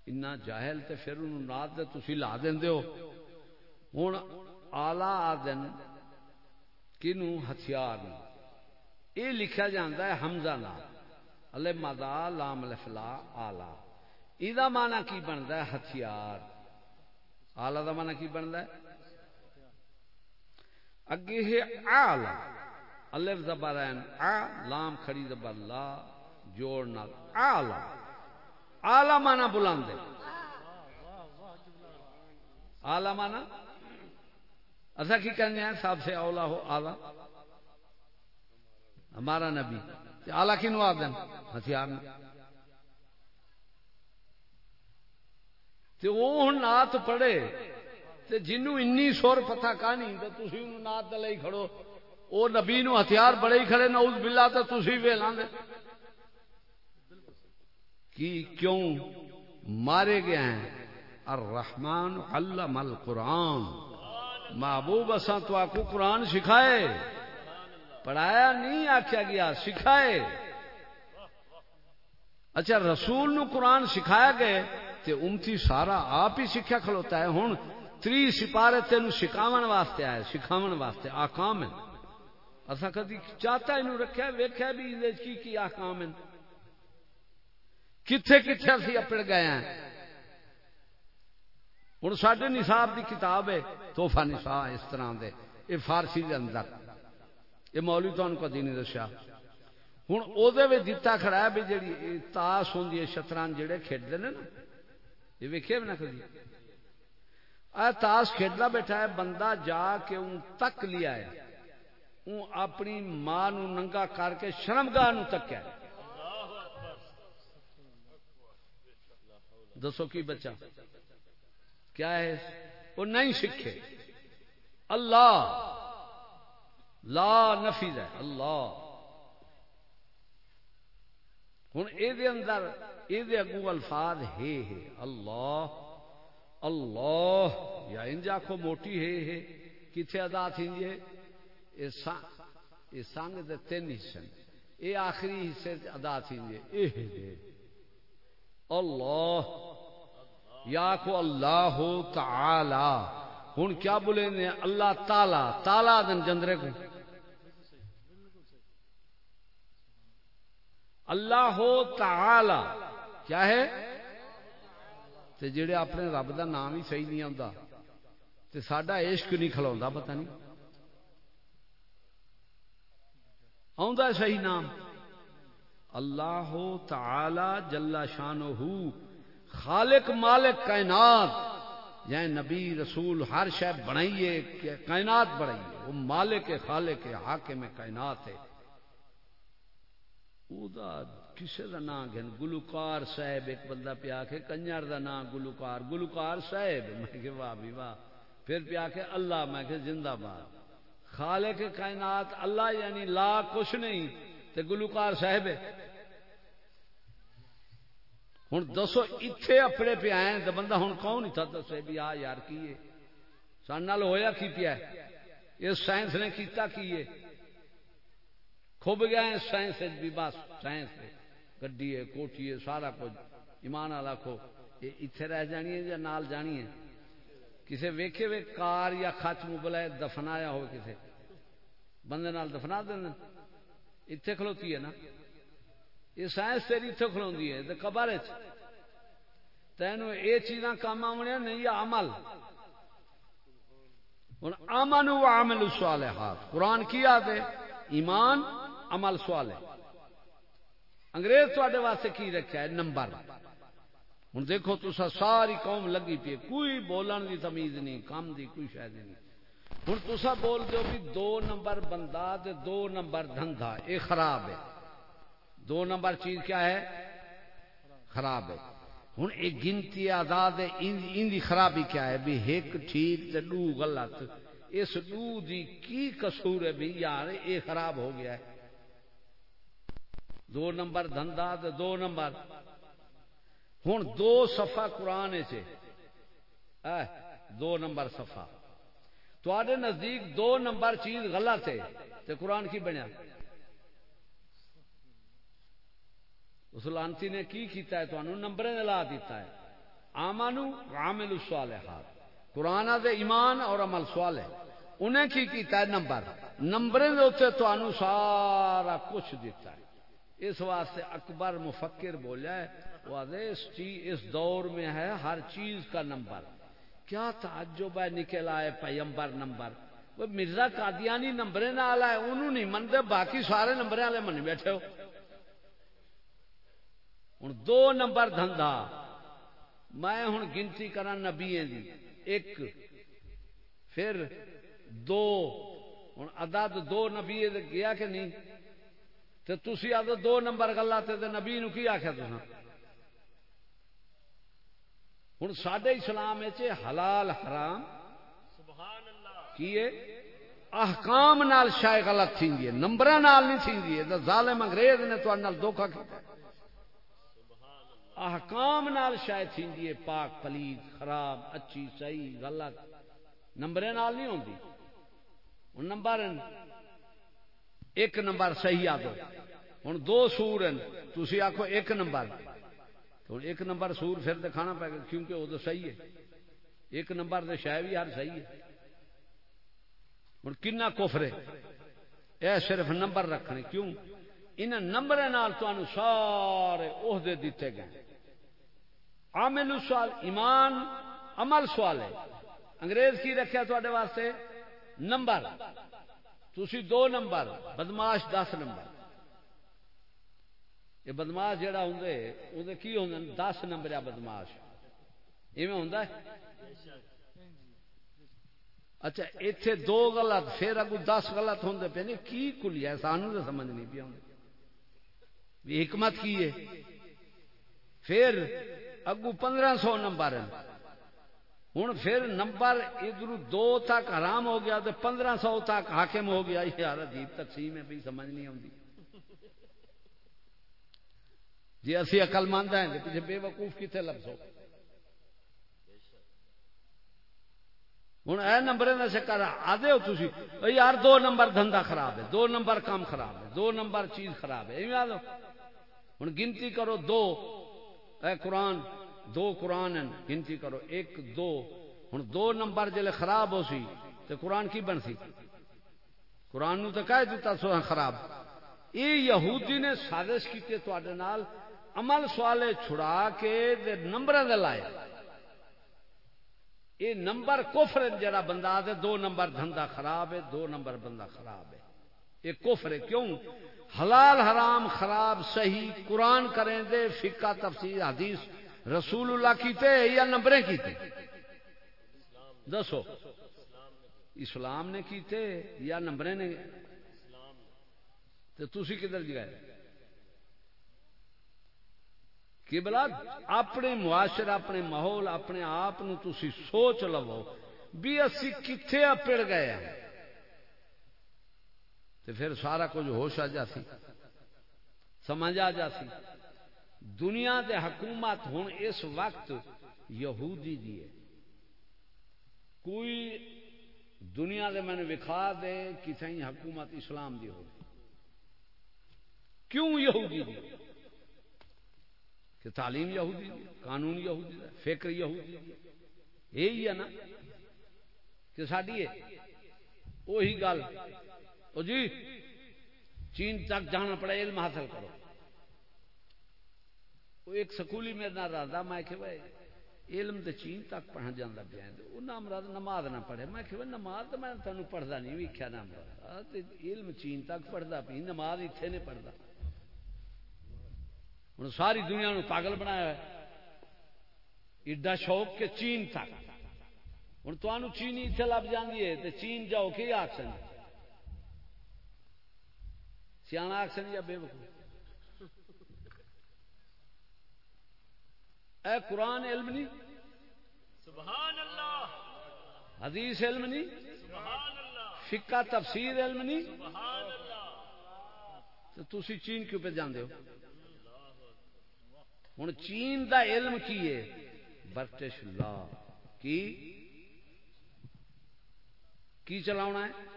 اتنا جاہل تے پھر انہوں نات دے تھی لا دیں ہو۔ ہوں آلہ آدن کنو ہتھیار یہ لکھا جاتا ہے حمزہ نال اللہ مدا لام لفلا آلہ۔ یہ مانا کی بنتا ہے ہتھیار۔ آلہ کا مانا کی بنتا ہے؟ اگے ہے آلہ۔ الف زبر آ، لام کھڑی زبر لا، جوڑ نال آلہ۔ آلہ مانا بلند آلہ مانا اصا کی کہنے ہیں سب سے اولا ہو آلہ ہمارا نبی آلہ کی نو آدن ہتھیار تے وہ نات پڑھے تے جنوں انی سور پتہ کہانی تے تسی انہوں نات دے لئی کھڑو او نبی نو ہتھیار بڑے ہی کھڑے نعوذ باللہ تے تسی ویلاں دے کی کیوں مارے گئے ہیں؟ الرحمن علم القرآن۔ محبوب اساں تو آکو قرآن سکھائے۔ پڑھایا نہیں آخیا گیا، سکھائے۔ اچھا رسول نو قرآن سکھایا گئے تے امتی سارا آپ ہی سکھیا کھلوتا ہے۔ ہوں تری سپارے تین سکھاو واسطے آئے سکھاو واسطے۔ آکام ہے اصا کدی چاہتا یہ رکھا ویخیا بھی کی کی آکام ہے کتنے کتنے اسی اپڑ گئے ہیں؟ ہوں سڈے نصاب دی کتاب ہے توحفہ نسا اس طرح دے۔ یہ فارسی دے اندر۔ یہ مولوی تو کدی نہیں دسیا۔ ہوں وہ دتا کھڑا ہے بھی جی تاس ہوں شطرنج جہے کھیڈتے ہیں نا۔ یہ ویکیا بھی نہ کبھی تاس کھیڈتا بیٹھا ہے، بندہ جا کے اون تک لیا ہے۔ اون اپنی ماں نو ننگا کر کے شرمگاہ نو تکیا دسو کی بچہ؟ کیا ہے؟ وہ نہیں سیکھے اللہ۔ لا نفیز ہے۔ اللہ۔ ہوں یہ اندر یہ اگو الفاظ ہے ہے۔ اللہ۔ اللہ۔ یا انج آخو موٹی ہے ہے۔ کتنے ادا تھی یہ سنگ دے تین حصے یہ آخری حصے ادا تھی اللہ۔ یا کو اللہ ہو تعالی۔ ہوں کیا بولے نے؟ اللہ تالا تالا دن جندرے کو۔ اللہ ہو تعالی، کیا ہے؟ تے جڑے اپنے رب دا نام ہی صحیح نہیں آتا تے ساڈا عشق نہیں کھلوا پتہ نہیں۔ آ صحیح نام۔ اللہ ہو تعالی جلا شان خالق مالک کائنات یعنی نبی رسول ہر شہ بنائیے، کائنات بنائیے، وہ مالک خالق حاکم کائنات ہے۔ کسی کا نام گن گلوکار صاحب، ایک بندہ پیا کے کنجر کا نام گلوکار گلوکار صاحب۔ میں کہ واہ بھی واہ۔ پھر پیا کے اللہ، میں کہ زندہ باد۔ خالق کائنات، اللہ یعنی لا کچھ نہیں، تے گلوکار صاحب ہوں دسو اتے اپنے پہ آئے تو بندہ ہوں کون نہیں تھا؟ دسے بھی آ یار کی سن ہویا کی پیا اس سائنس نے کیتا کی ہے؟ کھب گیا ہے سائنس بھی بس سائنس گڈی ہے، کوٹھی ہے، سارا کچھ۔ ایمان والا کھو یہ اتنے رہ جانی ہے یا نال جانی ہے؟ کسی ویکھے وے کار یا خچ مبلا دفنایا ہو کسی بندے نال دفنا دینا۔ اتنے کھلوتی ہے نا؟ یہ سائنس تیری اتنے کھلو ہے تو قبر تینوں یہ چیزاں کام آنیا نہیں یا عمل۔ ہوں امن و عمل سوال قرآن کی آتے ایمان، عمل سوال ہے انگریز تے واسطے کی رکھا ہے؟ نمبر۔ ہوں دیکھو تو ساری قوم لگی پی کوئی بولن کی تمیز نہیں کام دی کوئی شاید نہیں۔ ہوں تسا بول دو بھی دو نمبر بندہ دے دو نمبر دھندا، یہ خراب ہے۔ دو نمبر چیز کیا ہے؟ خراب ہے۔ ہوں یہ گنتی آزاد ان دی خرابی کیا ہے؟ بھی ایک ٹھیک تے دو غلط۔ اس دو دی کی قصور ہے بھی یار؟ یہ خراب ہو گیا ہے۔ دو نمبر دھندا دو نمبر۔ ہوں دو سفا قرآن دو نمبر سفا تے نزدیک دو نمبر چیز غلط ہے تو قرآن کی بنیا۔ اس لانتی نے کی کیتا ہے؟ تمہیں نمبر لا دیتا ہے۔ آمانو عامل سوال ہے قرآن دے ایمان اور عمل سوال ہے انہیں کی کیتا ہے؟ نمبر۔ نمبر سارا کچھ دیتا ہے۔ اس واسطے اکبر مفکر بولیا ہے وہ اس, اس دور میں ہے ہر چیز کا نمبر۔ کیا تعجب ہے نکل آئے پیمبر نمبر۔ وہ مرزا قادیانی نمبر نال آئے انہوں نہیں منتے باقی سارے نمبر والے من بیٹھے ہو۔ ہوں دو نمبر دھندا۔ میں ہوں گنتی کرا نبی دی۔ ایک پھر دو۔ ہوں عدد دو نبی گیا کہ نہیں؟ تو تھی آد دو نمبر گلا نبی نو کی آخیا تھی ہوں سڈے اسلام حلال حرام کی احکام نال شاید غلط تھی نمبر نہیں تھی ظالم انگریز نے تو دھوکھا کیا احکام نال شاید تھی پاک پلیت خراب، اچھی، صحیح، غلط۔ نمبر نہیں ہوتی نمبر ایک نمبر صحیح آ ہوں دو سور ہیں۔ تھی آخو ایک نمبر۔ تو ایک نمبر سور پھر دکھانا پائے گا، کیونکہ وہ تو صحیح ہے۔ ایک نمبر تو شاید بھی ہر صحیح ہے۔ ہوں کنا کفر یہ صرف نمبر رکھنے۔ کیوں؟ ان نمبر سارے عہدے دیتے گئے۔ عامل سوال، ایمان، عمل سوال ہے۔ انگریز کی رکھا تے واسطے۔ نمبر۔ تھی دو نمبر، بدماش دس نمبر۔ یہ بدماش جہا ہوں وہ کی ہوں دس نمبر آ بدماش۔ ایویں ہوں اچھا اتنے دو غلط، پھر اگو دس غلط ہوں پہ کی کلیا سانو تو سمجھ نہیں پیا حکمت کی ہے۔ پھر اگو پندرہ سو نمبر ہوں پھر نمبر ادھر دو تک حرام ہو گیا تو پندرہ سو تک حاکم ہو گیا۔ یار عجیب تقسیم ہے، بھی سمجھ نہیں آتی جی اسی اقل مند ہیں پیچھے بے وقوف کتنے لفظ ہو؟ ہوں اے نمبر کا چکر آدھے ہو تھی یار دو نمبر دھندا خراب ہے، دو نمبر کام خراب ہے، دو نمبر چیز خراب ہے۔ آ ہوں گنتی کرو دو۔ اے قرآن، دو قرآن ہیں گنتی کرو، ایک دو۔ ہوں دو نمبر جلے خراب ہو سی تو قرآن کی بن سی؟ قرآن نو تو کہہ دیتا سو خراب۔ یہ یہودی نے سازش کی عمل سوالے چھڑا کے نمبر لائے یہ نمبر کفر جڑا بندہ دے، دو نمبر دھندا خراب ہے، دو نمبر بندہ خراب ہے۔ یہ کفر ہے کیوں؟ حلال حرام خراب صحیح قرآن کریں دے، فقہ، تفسیر، حدیث رسول اللہ کیتے یا نمبریں کیتے؟ دسو، اسلام نے کیتے یا نمبریں نے؟ تو تھی کدھر جگہ کہ بلا اپنے معاشر اپنے ماحول، اپنے آپ تھی سوچ لو، بھی اسی کتنے اپڑ گئے ہیں تو پھر سارا کچھ ہوش آ جاتی، سمجھ آ جاتی۔ دنیا دے حکومت ہوں اس وقت یہودی دی ہے۔ کوئی دنیا دے میں نے وکھا دے کسی حکومت اسلام دی ہو۔ کیوں یہودی دی؟ کہ تعلیم یہودی دی، قانون یہودی دی، فکر یہودی دی۔ یہی ہے نا کہ ساری ہے وہی گل او جی چین تک جانا پڑے، علم حاصل کرو۔ وہ ایک سکولی میرے نال رہتا میں کہ بھائی، علم تو چین تک پڑھا جانا پیا وہ نام رات نماز نہ پڑھے۔ میں کہ نماز تو میں تمہیں پڑھتا نہیں ویکیا نام علم چین تک پڑھتا پی نماز اتنے نہیں پڑھتا ہوں ساری دنیا نو پاگل بنایا ایڈا شوق کہ چین تک۔ ہوں تمہوں چینی اتنے لب جاتی ہے تو چین جاؤ کہ آخسن سیاح آخسن یا بے وقوف؟ اے قرآن علم نہیں؟ سبحان اللہ۔ حدیث علم نہیں؟ سبحان اللہ۔ فقہ تفسیر علم نہیں؟ سبحان اللہ۔ تو تسی چین کیوں پہ جاندے ہو؟ ہوں چین دا علم کی ہے؟ برٹش لا کی؟ کی چلاونا ہے؟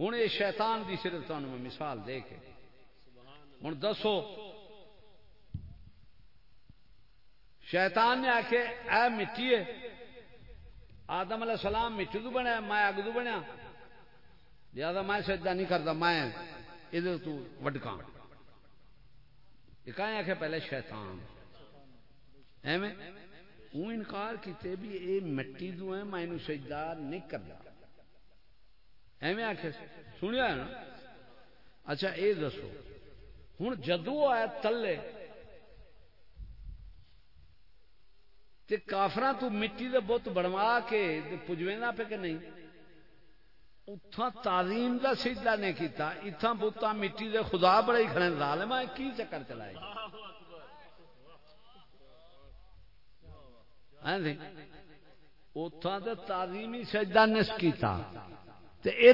ہوں یہ شیطان دی صرف تمہیں مثال دے کے۔ ہوں دسو۔ شیطان نے آخ اے مٹی ہے، آدم علیہ السلام مٹی تو بنیا، میں اگ تو بنیا۔ زیادہ میں سجدہ نہیں کرتا، میں ادھر تو وڈکاں۔ یہ کہیں آخ پہلے شیطان۔ ایویں وہ انکار کیتے بھی اے مٹی تو ہے میں سجدہ نہیں کرتا۔ ایویں آخ سنیا ہے نا؟ اچھا یہ دسو ہوں جدو آیا تلے، تے کافر تو مٹی دے بت بنوا کے پجوے نہ پہ کہ نہیں؟ اتھا تعظیم دا سجدہ نے کیتا اتھا بوتا مٹی دے خدا بڑے ہی کھڑے ظالم ہے کی چکر چلائے؟ ہاں جی، اتھا تے تعظیمی سجدہ نس کیتا۔ تے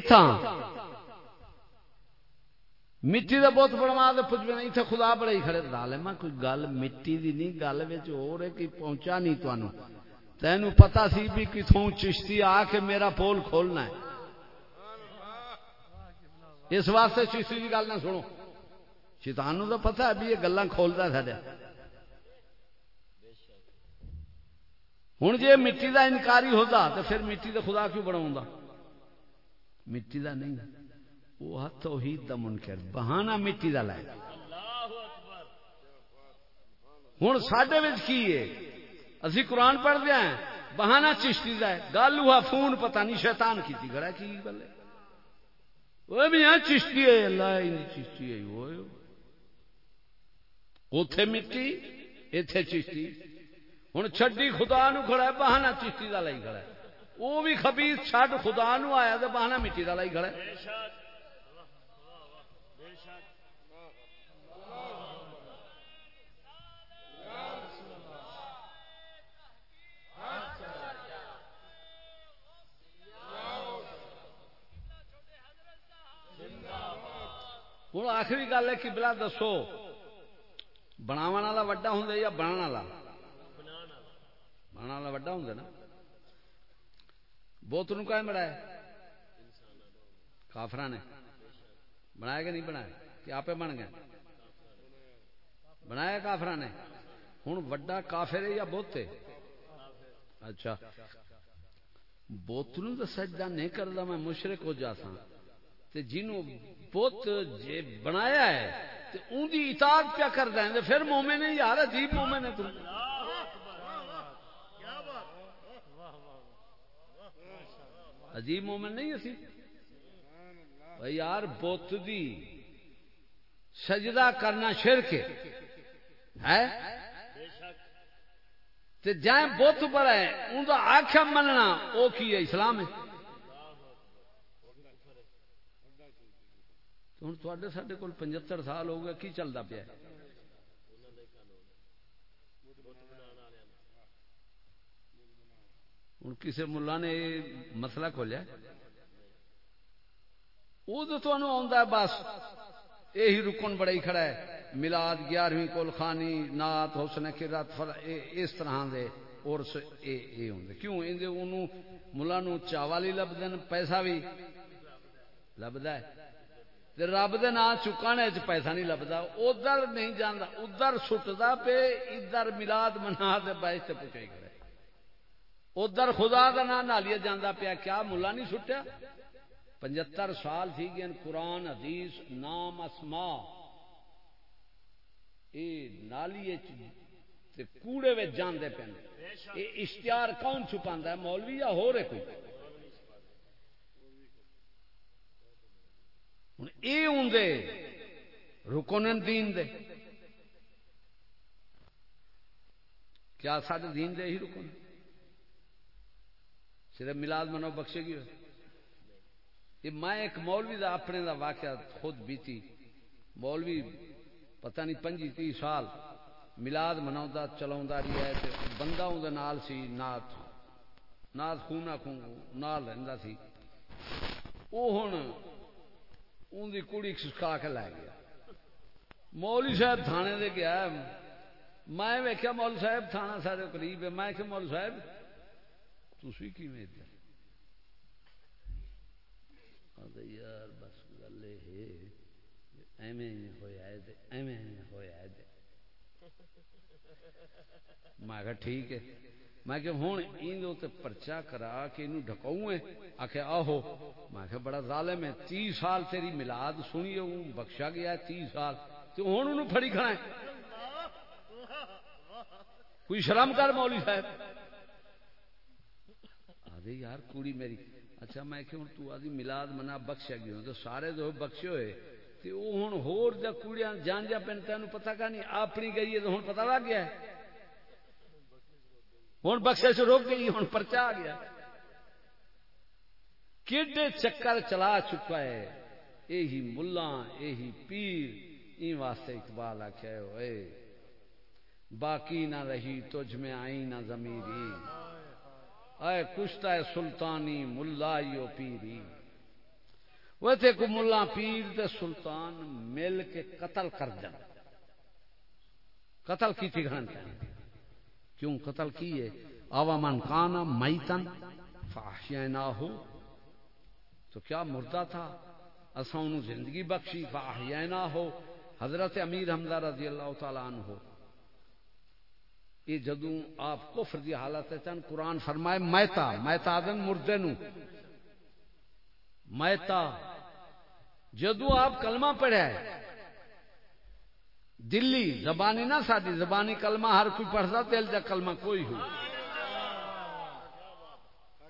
مٹی کا بت بنوا دے پوچھ نہیں اتنے خدا بڑے ہی کھڑے۔ ظالما کوئی گل مٹی دی نہیں، گل ہو کہ پہنچا نہیں تمہوں تین پتا سی بھی کتوں چشتی آ کے میرا پول کھولنا ہے۔ اس واسطے چشتی کی گل نہ سنو۔ شیطان تو پتا ہے بھی یہ گلا کھولتا سارا ہوں جی مٹی کا انکاری ہوتا تو پھر مٹی کا خدا کیوں بنا مٹی کا نہیں وہ توحید دا منکر بہانا مٹی کا لائے۔ ہوں سڈے کی ہے؟ اسی قرآن پڑھتے ہیں بہانا چشتی کا ہے۔ گل ہوا فون پتہ نہیں شیطان کی گڑا کی گل ہے وہ بھی ہاں چشتی ہے اللہ چشتی ہے وہ اتے مٹی اتے چشتی۔ ہوں چڈی خدا نو کھڑا ہے بہانا چشتی کا لائی کھڑا ہے۔ وہ بھی خبیر چڈ خدا نو آیا تو بہانا مٹی کا لائی کھڑا ہوں آخری گل ہے کہ بلا دسو۔ بناو والا وڈا ہوں یا بنا والا؟ بنا والا۔ وڈا ہوں نا۔ بوتل کا بنایا کافر نے بنایا کہ نہیں بنایا کہ آپ بن گئے۔ بنایا کافر نے ہوں وڈا کافر ہے یا بوتے اچھا۔ بوتل تو سجدہ نہیں کرتا میں مشرق ہو جا سا جنوں بت جے بنایا ہے، تے اون دی اطاعت کیا کردا ہے پھر مومن ہے یار عجیب مومن ہے تو۔ عجیب مومن نہیں اسی؟ بھائی یار، بت دی سجدہ کرنا شرک ہے۔ تے جائیں بت پر ہے ان کا آخیا مننا وہ کی ہے، اسلام ہے۔ ہوں سڈے کول پچہتر سال ہو گیا کی چلتا پیا ہوں کسی ملا نے مسئلہ کھولیا وہ تو بس۔ یہی رکن بڑا ہی کھڑا ہے۔ ملاد گیارہویں کول خانی نات حسن رات فر اس طرح دے اور کیوں؟ ملا نو چاوالی لبد پیسہ بھی لبدا ہے۔ رب دے نام چکانے چ پیسہ نہیں لبدا۔ ادھر نہیں جانا ادھر سٹتا پہ ادھر ملاد منا دے باعث سے پوچھے کرے ادھر خدا کا نام نالیے جانا پیا، کیا ملا نہیں سٹیا؟ پچہتر سال تھی گئے قرآن، حدیث، نام اسما یہ نالیے کوڑے جانے پہ یہ اشتہار کون چھپا ہے؟ مولوی یا ہو رہے کوئی؟ ہوں یہ ہوں رکن دین دے۔ کیا سارے دین دے ہی رکن صرف ملاد منو بخشے گی یہ میں ایک مولوی دا اپنے دا واقعہ خود بیتی۔ مولوی پتہ نہیں پنجی تی سال ملاد منا چلا رہی ہے بندہ اندر نال سی، نات نات خونا خون، نال رہندا سی۔ وہ ہوں ان کی کڑی سکھا کے لے گیا۔ مولی صاحب تھانے دے گیا۔ میں ویکیا مول صاحب تھانہ سارے قریب ہے۔ میں کہ مول صاحب تھی کی یار، بس گل ایویں ہوا ایویں ہوا میں ٹھیک ہے۔ میں کہ ہوں یہ پرچا کرا کے یہ ڈکاؤں آخ آہو۔ میں کہ بڑا ظالم ہے تی سال تیری ملاد سنی بخشا گیا تی سال۔ تو ہوں انہوں فڑی کھڑا ہے۔ کوئی شرم کر مولی صاحب؟ آدھے یار کوڑی میری۔ اچھا میں کہ ہوں تو آدھی ملاد منا بخشا گیا تو سارے تو بخشے ہوئے۔ تو ہوں ہور جا کوڑیاں جان جا پہن تین پتا کا نہیں اپنی گئی ہے تو ہوں پتا لگ گیا۔ ہے ہوں بخشے سے روک گئی ہوں پرچا آ گیا۔ کیڈے چکر چلا چکا ہے۔ یہی ملا یہی پیر۔ این واسطے اقبال آخیا ہوئے، باقی نہ رہی تجھ میں آئی نہ زمیری اے کشتا ہے سلطانی ملا یو پیری۔ وہ تھے کو ملا پیر تے سلطان مل کے قتل کر جان قتل کی تھی گھنٹے کیوں قتل کی ہے؟ آوا من کانا میتن فاحینا ہو تو کیا مردہ تھا؟ اصا انہوں زندگی بخشی فاحینا ہو حضرت امیر حمزہ رضی اللہ تعالیٰ عنہ۔ ہو یہ جدوں آپ کفر دی حالت چن قرآن فرمائے میتا میتا آدن مردے نو میتا جدو آپ کلمہ پڑھا ہے دلی زبانی نہ ساری زبانی کلمہ ہر کوئی پڑھتا، دل جا کلمہ کوئی ہو۔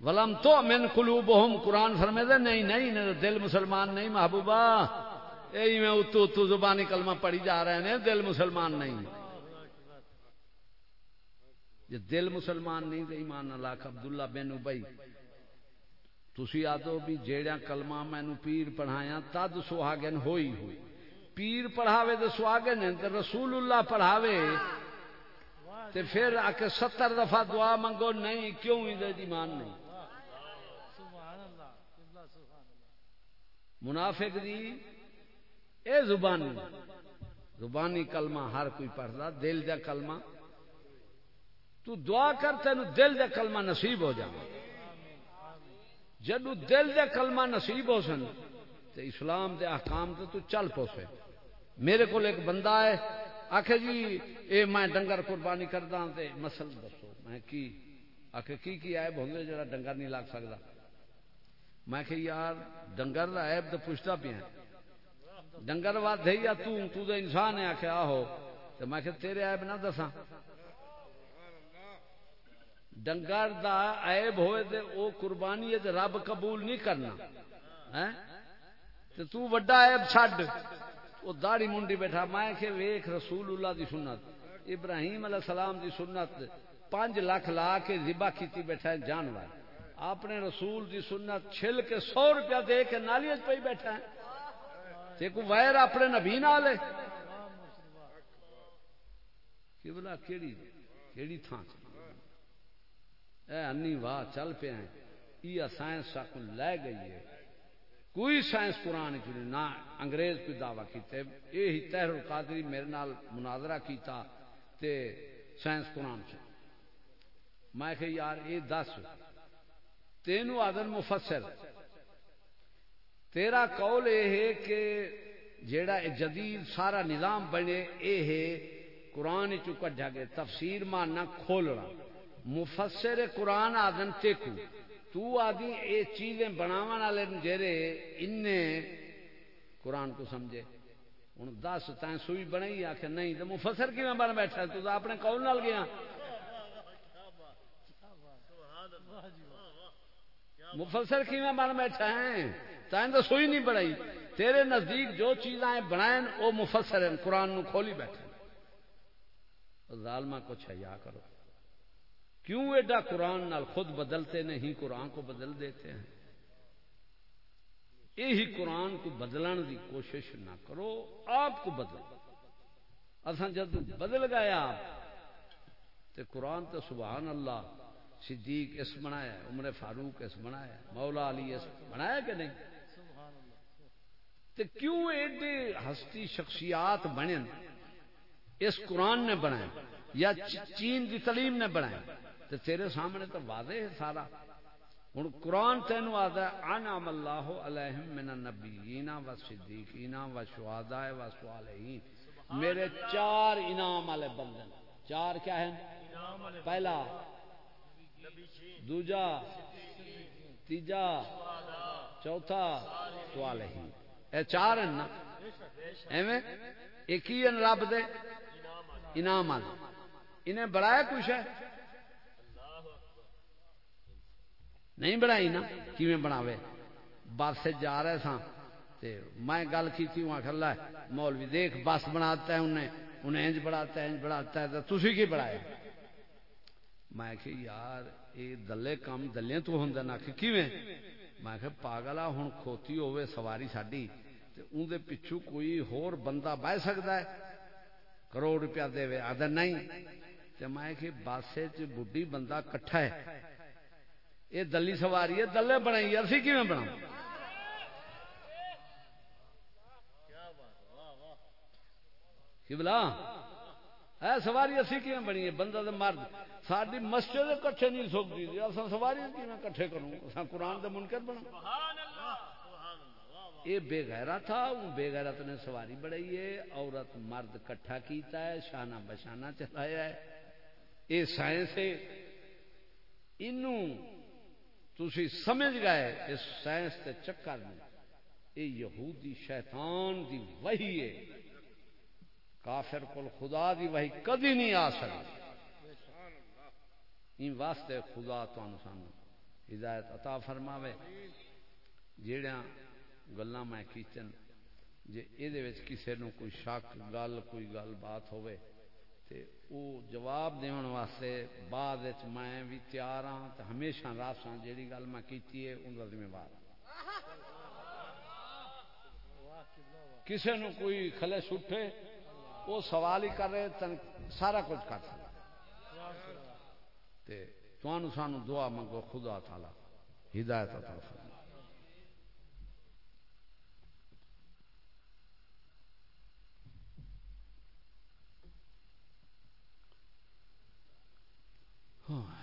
ولم تو من قلوبہم، قرآن فرمے دے نہیں نہیں دل مسلمان نہیں، محبوبہ۔ یہی میں اتو اتو زبانی کلمہ پڑھی جا رہے ہیں، دل مسلمان نہیں۔ جی دل مسلمان نہیں تو ایمان اللہ عبداللہ بن ابئی تھی آدو بھی جیڑا کلمہ مینو پیر پڑھایا تد سہاگن ہوئی۔ ہوئی پیر پڑھاوے تو سہاگن تو رسول اللہ پڑھاوے۔ تے پھر آ کے ستر دفعہ دعا منگو، نہیں، کیوں ایمان نہیں؟ منافق دی اے زبانی زبانی کلمہ ہر کوئی پڑھتا دل دا کلمہ تو دعا کر تین دل دا کلمہ نصیب ہو جائے جدو دل دے کلمہ نصیب ہو سن تو اسلام دے احکام تے تو چل پوسے۔ میرے کو ایک بندہ ہے آخ جی اے میں ڈنگر قربانی کردا ہاں تے مسل دسو۔ میں کی آخ کی کی عیب ہوندے جڑا ڈنگر نہیں لگ سکتا میں کہ یار، ڈنگر دا عیب تو پوچھتا پیا ڈنگر واد ہے یا تو تو دے انسان ہے آخ آہو۔ تو میں کہ تیرے عیب نہ دساں۔ ڈنگر دا عیب ہوئے دے، او قربانی ہے رب قبول نہیں کرنا۔ تے تو وڈا عیب چھڈ۔ او داڑھی منڈی بیٹھا، میں کہ ویکھ رسول اللہ دی سنت، ابراہیم علیہ السلام دی سنت، پانچ لاکھ لا کے ذبح کیتی بیٹھا ہے جانور۔ اپنے رسول دی سنت چھل کے سو روپیہ دے کے نالی پہ بیٹھا ہے۔ تے کو ویر اپنے نبی نال ہے۔ کہ بلا کیڑی کیڑی تھان سے اے انی واہ، چل پیا یہ سائنس سک لے گئی ہے۔ کوئی سائنس قرآن چ نہ انگریز کوئی دعوی کیتے۔ یہ تہر القادری میرے نال مناظرہ کیتا تے سائنس قرآن چ میں کہ یار یہ دس، تینو آدن مفسر۔ تیرا قول یہ ہے کہ جیڑا جدید سارا نظام بنے یہ ہے قرآن چ کڈا تفسیر ماننا کھولنا۔ مفسر قرآن آدن تیکو۔ تو آدھی اے چیزیں بناون والے جڑے ان قرآن کو سمجھے۔ ہوں دس تین سوئی بنائی آ نہیں تو مفسر کی بن بیٹھا تو اپنے قول نال گیا۔ مفسر کی بن بیٹھا ہے؟ تین تو سوئی نہیں بنائی۔ تیرے نزدیک جو چیزاں بنائیں، وہ مفسر ہیں، قرآن نو کھولی بیٹھے ظالمہ کچھ ہے، یا کرو۔ کیوں ایڈا قرآن نال خود بدلتے نہیں قرآن کو بدل دیتے ہیں۔ یہی قرآن کو بدلن دی کوشش نہ کرو، آپ کو بدل۔ اصا جب بدل گیا آپ تو قرآن تو سبحان اللہ، صدیق اس بنایا، عمر فاروق اس بنایا، مولا علی اس بنایا کہ نہیں؟ تو کیوں ایڈے ہستی شخصیات بنے اس قرآن نے بنایا، یا چین کی تعلیم نے بنایا؟ تو تیرے سامنے تو واضح ہے سارا۔ ہوں قرآن تینوں آتا ہے انعام اللہ علیہم من النبیین و صدیقین و شہداء و صالحین میرے چار انعام والے بندے چار کیا ہیں؟ پہلا، دوجا، تیجا، چوتھا، صالحین۔ اے چار ہیں نا؟ ایویں ایک ہی رب دے۔ انعام والے۔ انہیں بڑایا کچھ ہے؟ نہیں بنائی نا کی بناوے؟ بس جا رہے سا میں گل کی کھلا مولوی دیکھ، بس بناتا ہے انہیں انہیں انج بڑھاتا ہے، انج بڑھاتا ہے تو تھی کی بڑھایا میں کہ یار یہ دلے کام دلے تو ہوں نہ کہ میں کہ پاگل آ ہوں کھوتی ہوے سواری ساری اندر پچھو کوئی ہور بندہ بہ سکتا ہے؟ کروڑ روپیہ دے آدھا نہیں۔ تو میں کہ بس بڈی بندہ کٹھا ہے۔ یہ دلی سواری ہے، دلے بنائی اسی کی بنا بلا ہے، سواری اسی کی بنی ہے؟ بندہ دے مرد ساری مسجد کٹھے نہیں سکتی جی اصل سواری کی میں کٹھے کروں؟ اصل قرآن دے منکر بنا یہ بے غیرہ تھا بے غیرت نے سواری بڑھائی ہے، عورت مرد کٹھا کیتا ہے، شانہ بشانہ چلایا ہے۔ یہ سائنس ہے تھی سمجھ گئے اس سائنس کے چکر میں یہ یہودی شیطان دی وہی ہے۔ کافر کول خدا دی وہی کدی نہیں آ سکتی۔ ان واسطے خدا تمہیں سان ہدایت عطا فرماوے۔ جہاں گلا میں کیچن جی یہ کسی نو کوئی شک، گل، کوئی گل بات ہوئے تے او جواب دیون واسطے بعد میں بھی تیار ہاں تے ہمیشہ راساں جیڑی گل میں کیتی ہے ان دا ذمہ وار ہاں۔ کسی نو کوئی کھلے سٹھے وہ سوال ہی کر رہے تن سارا کچھ کر سکتا تے سانو دعا منگو خدا تعالی ہدایت عطا فرمائے۔ Huh.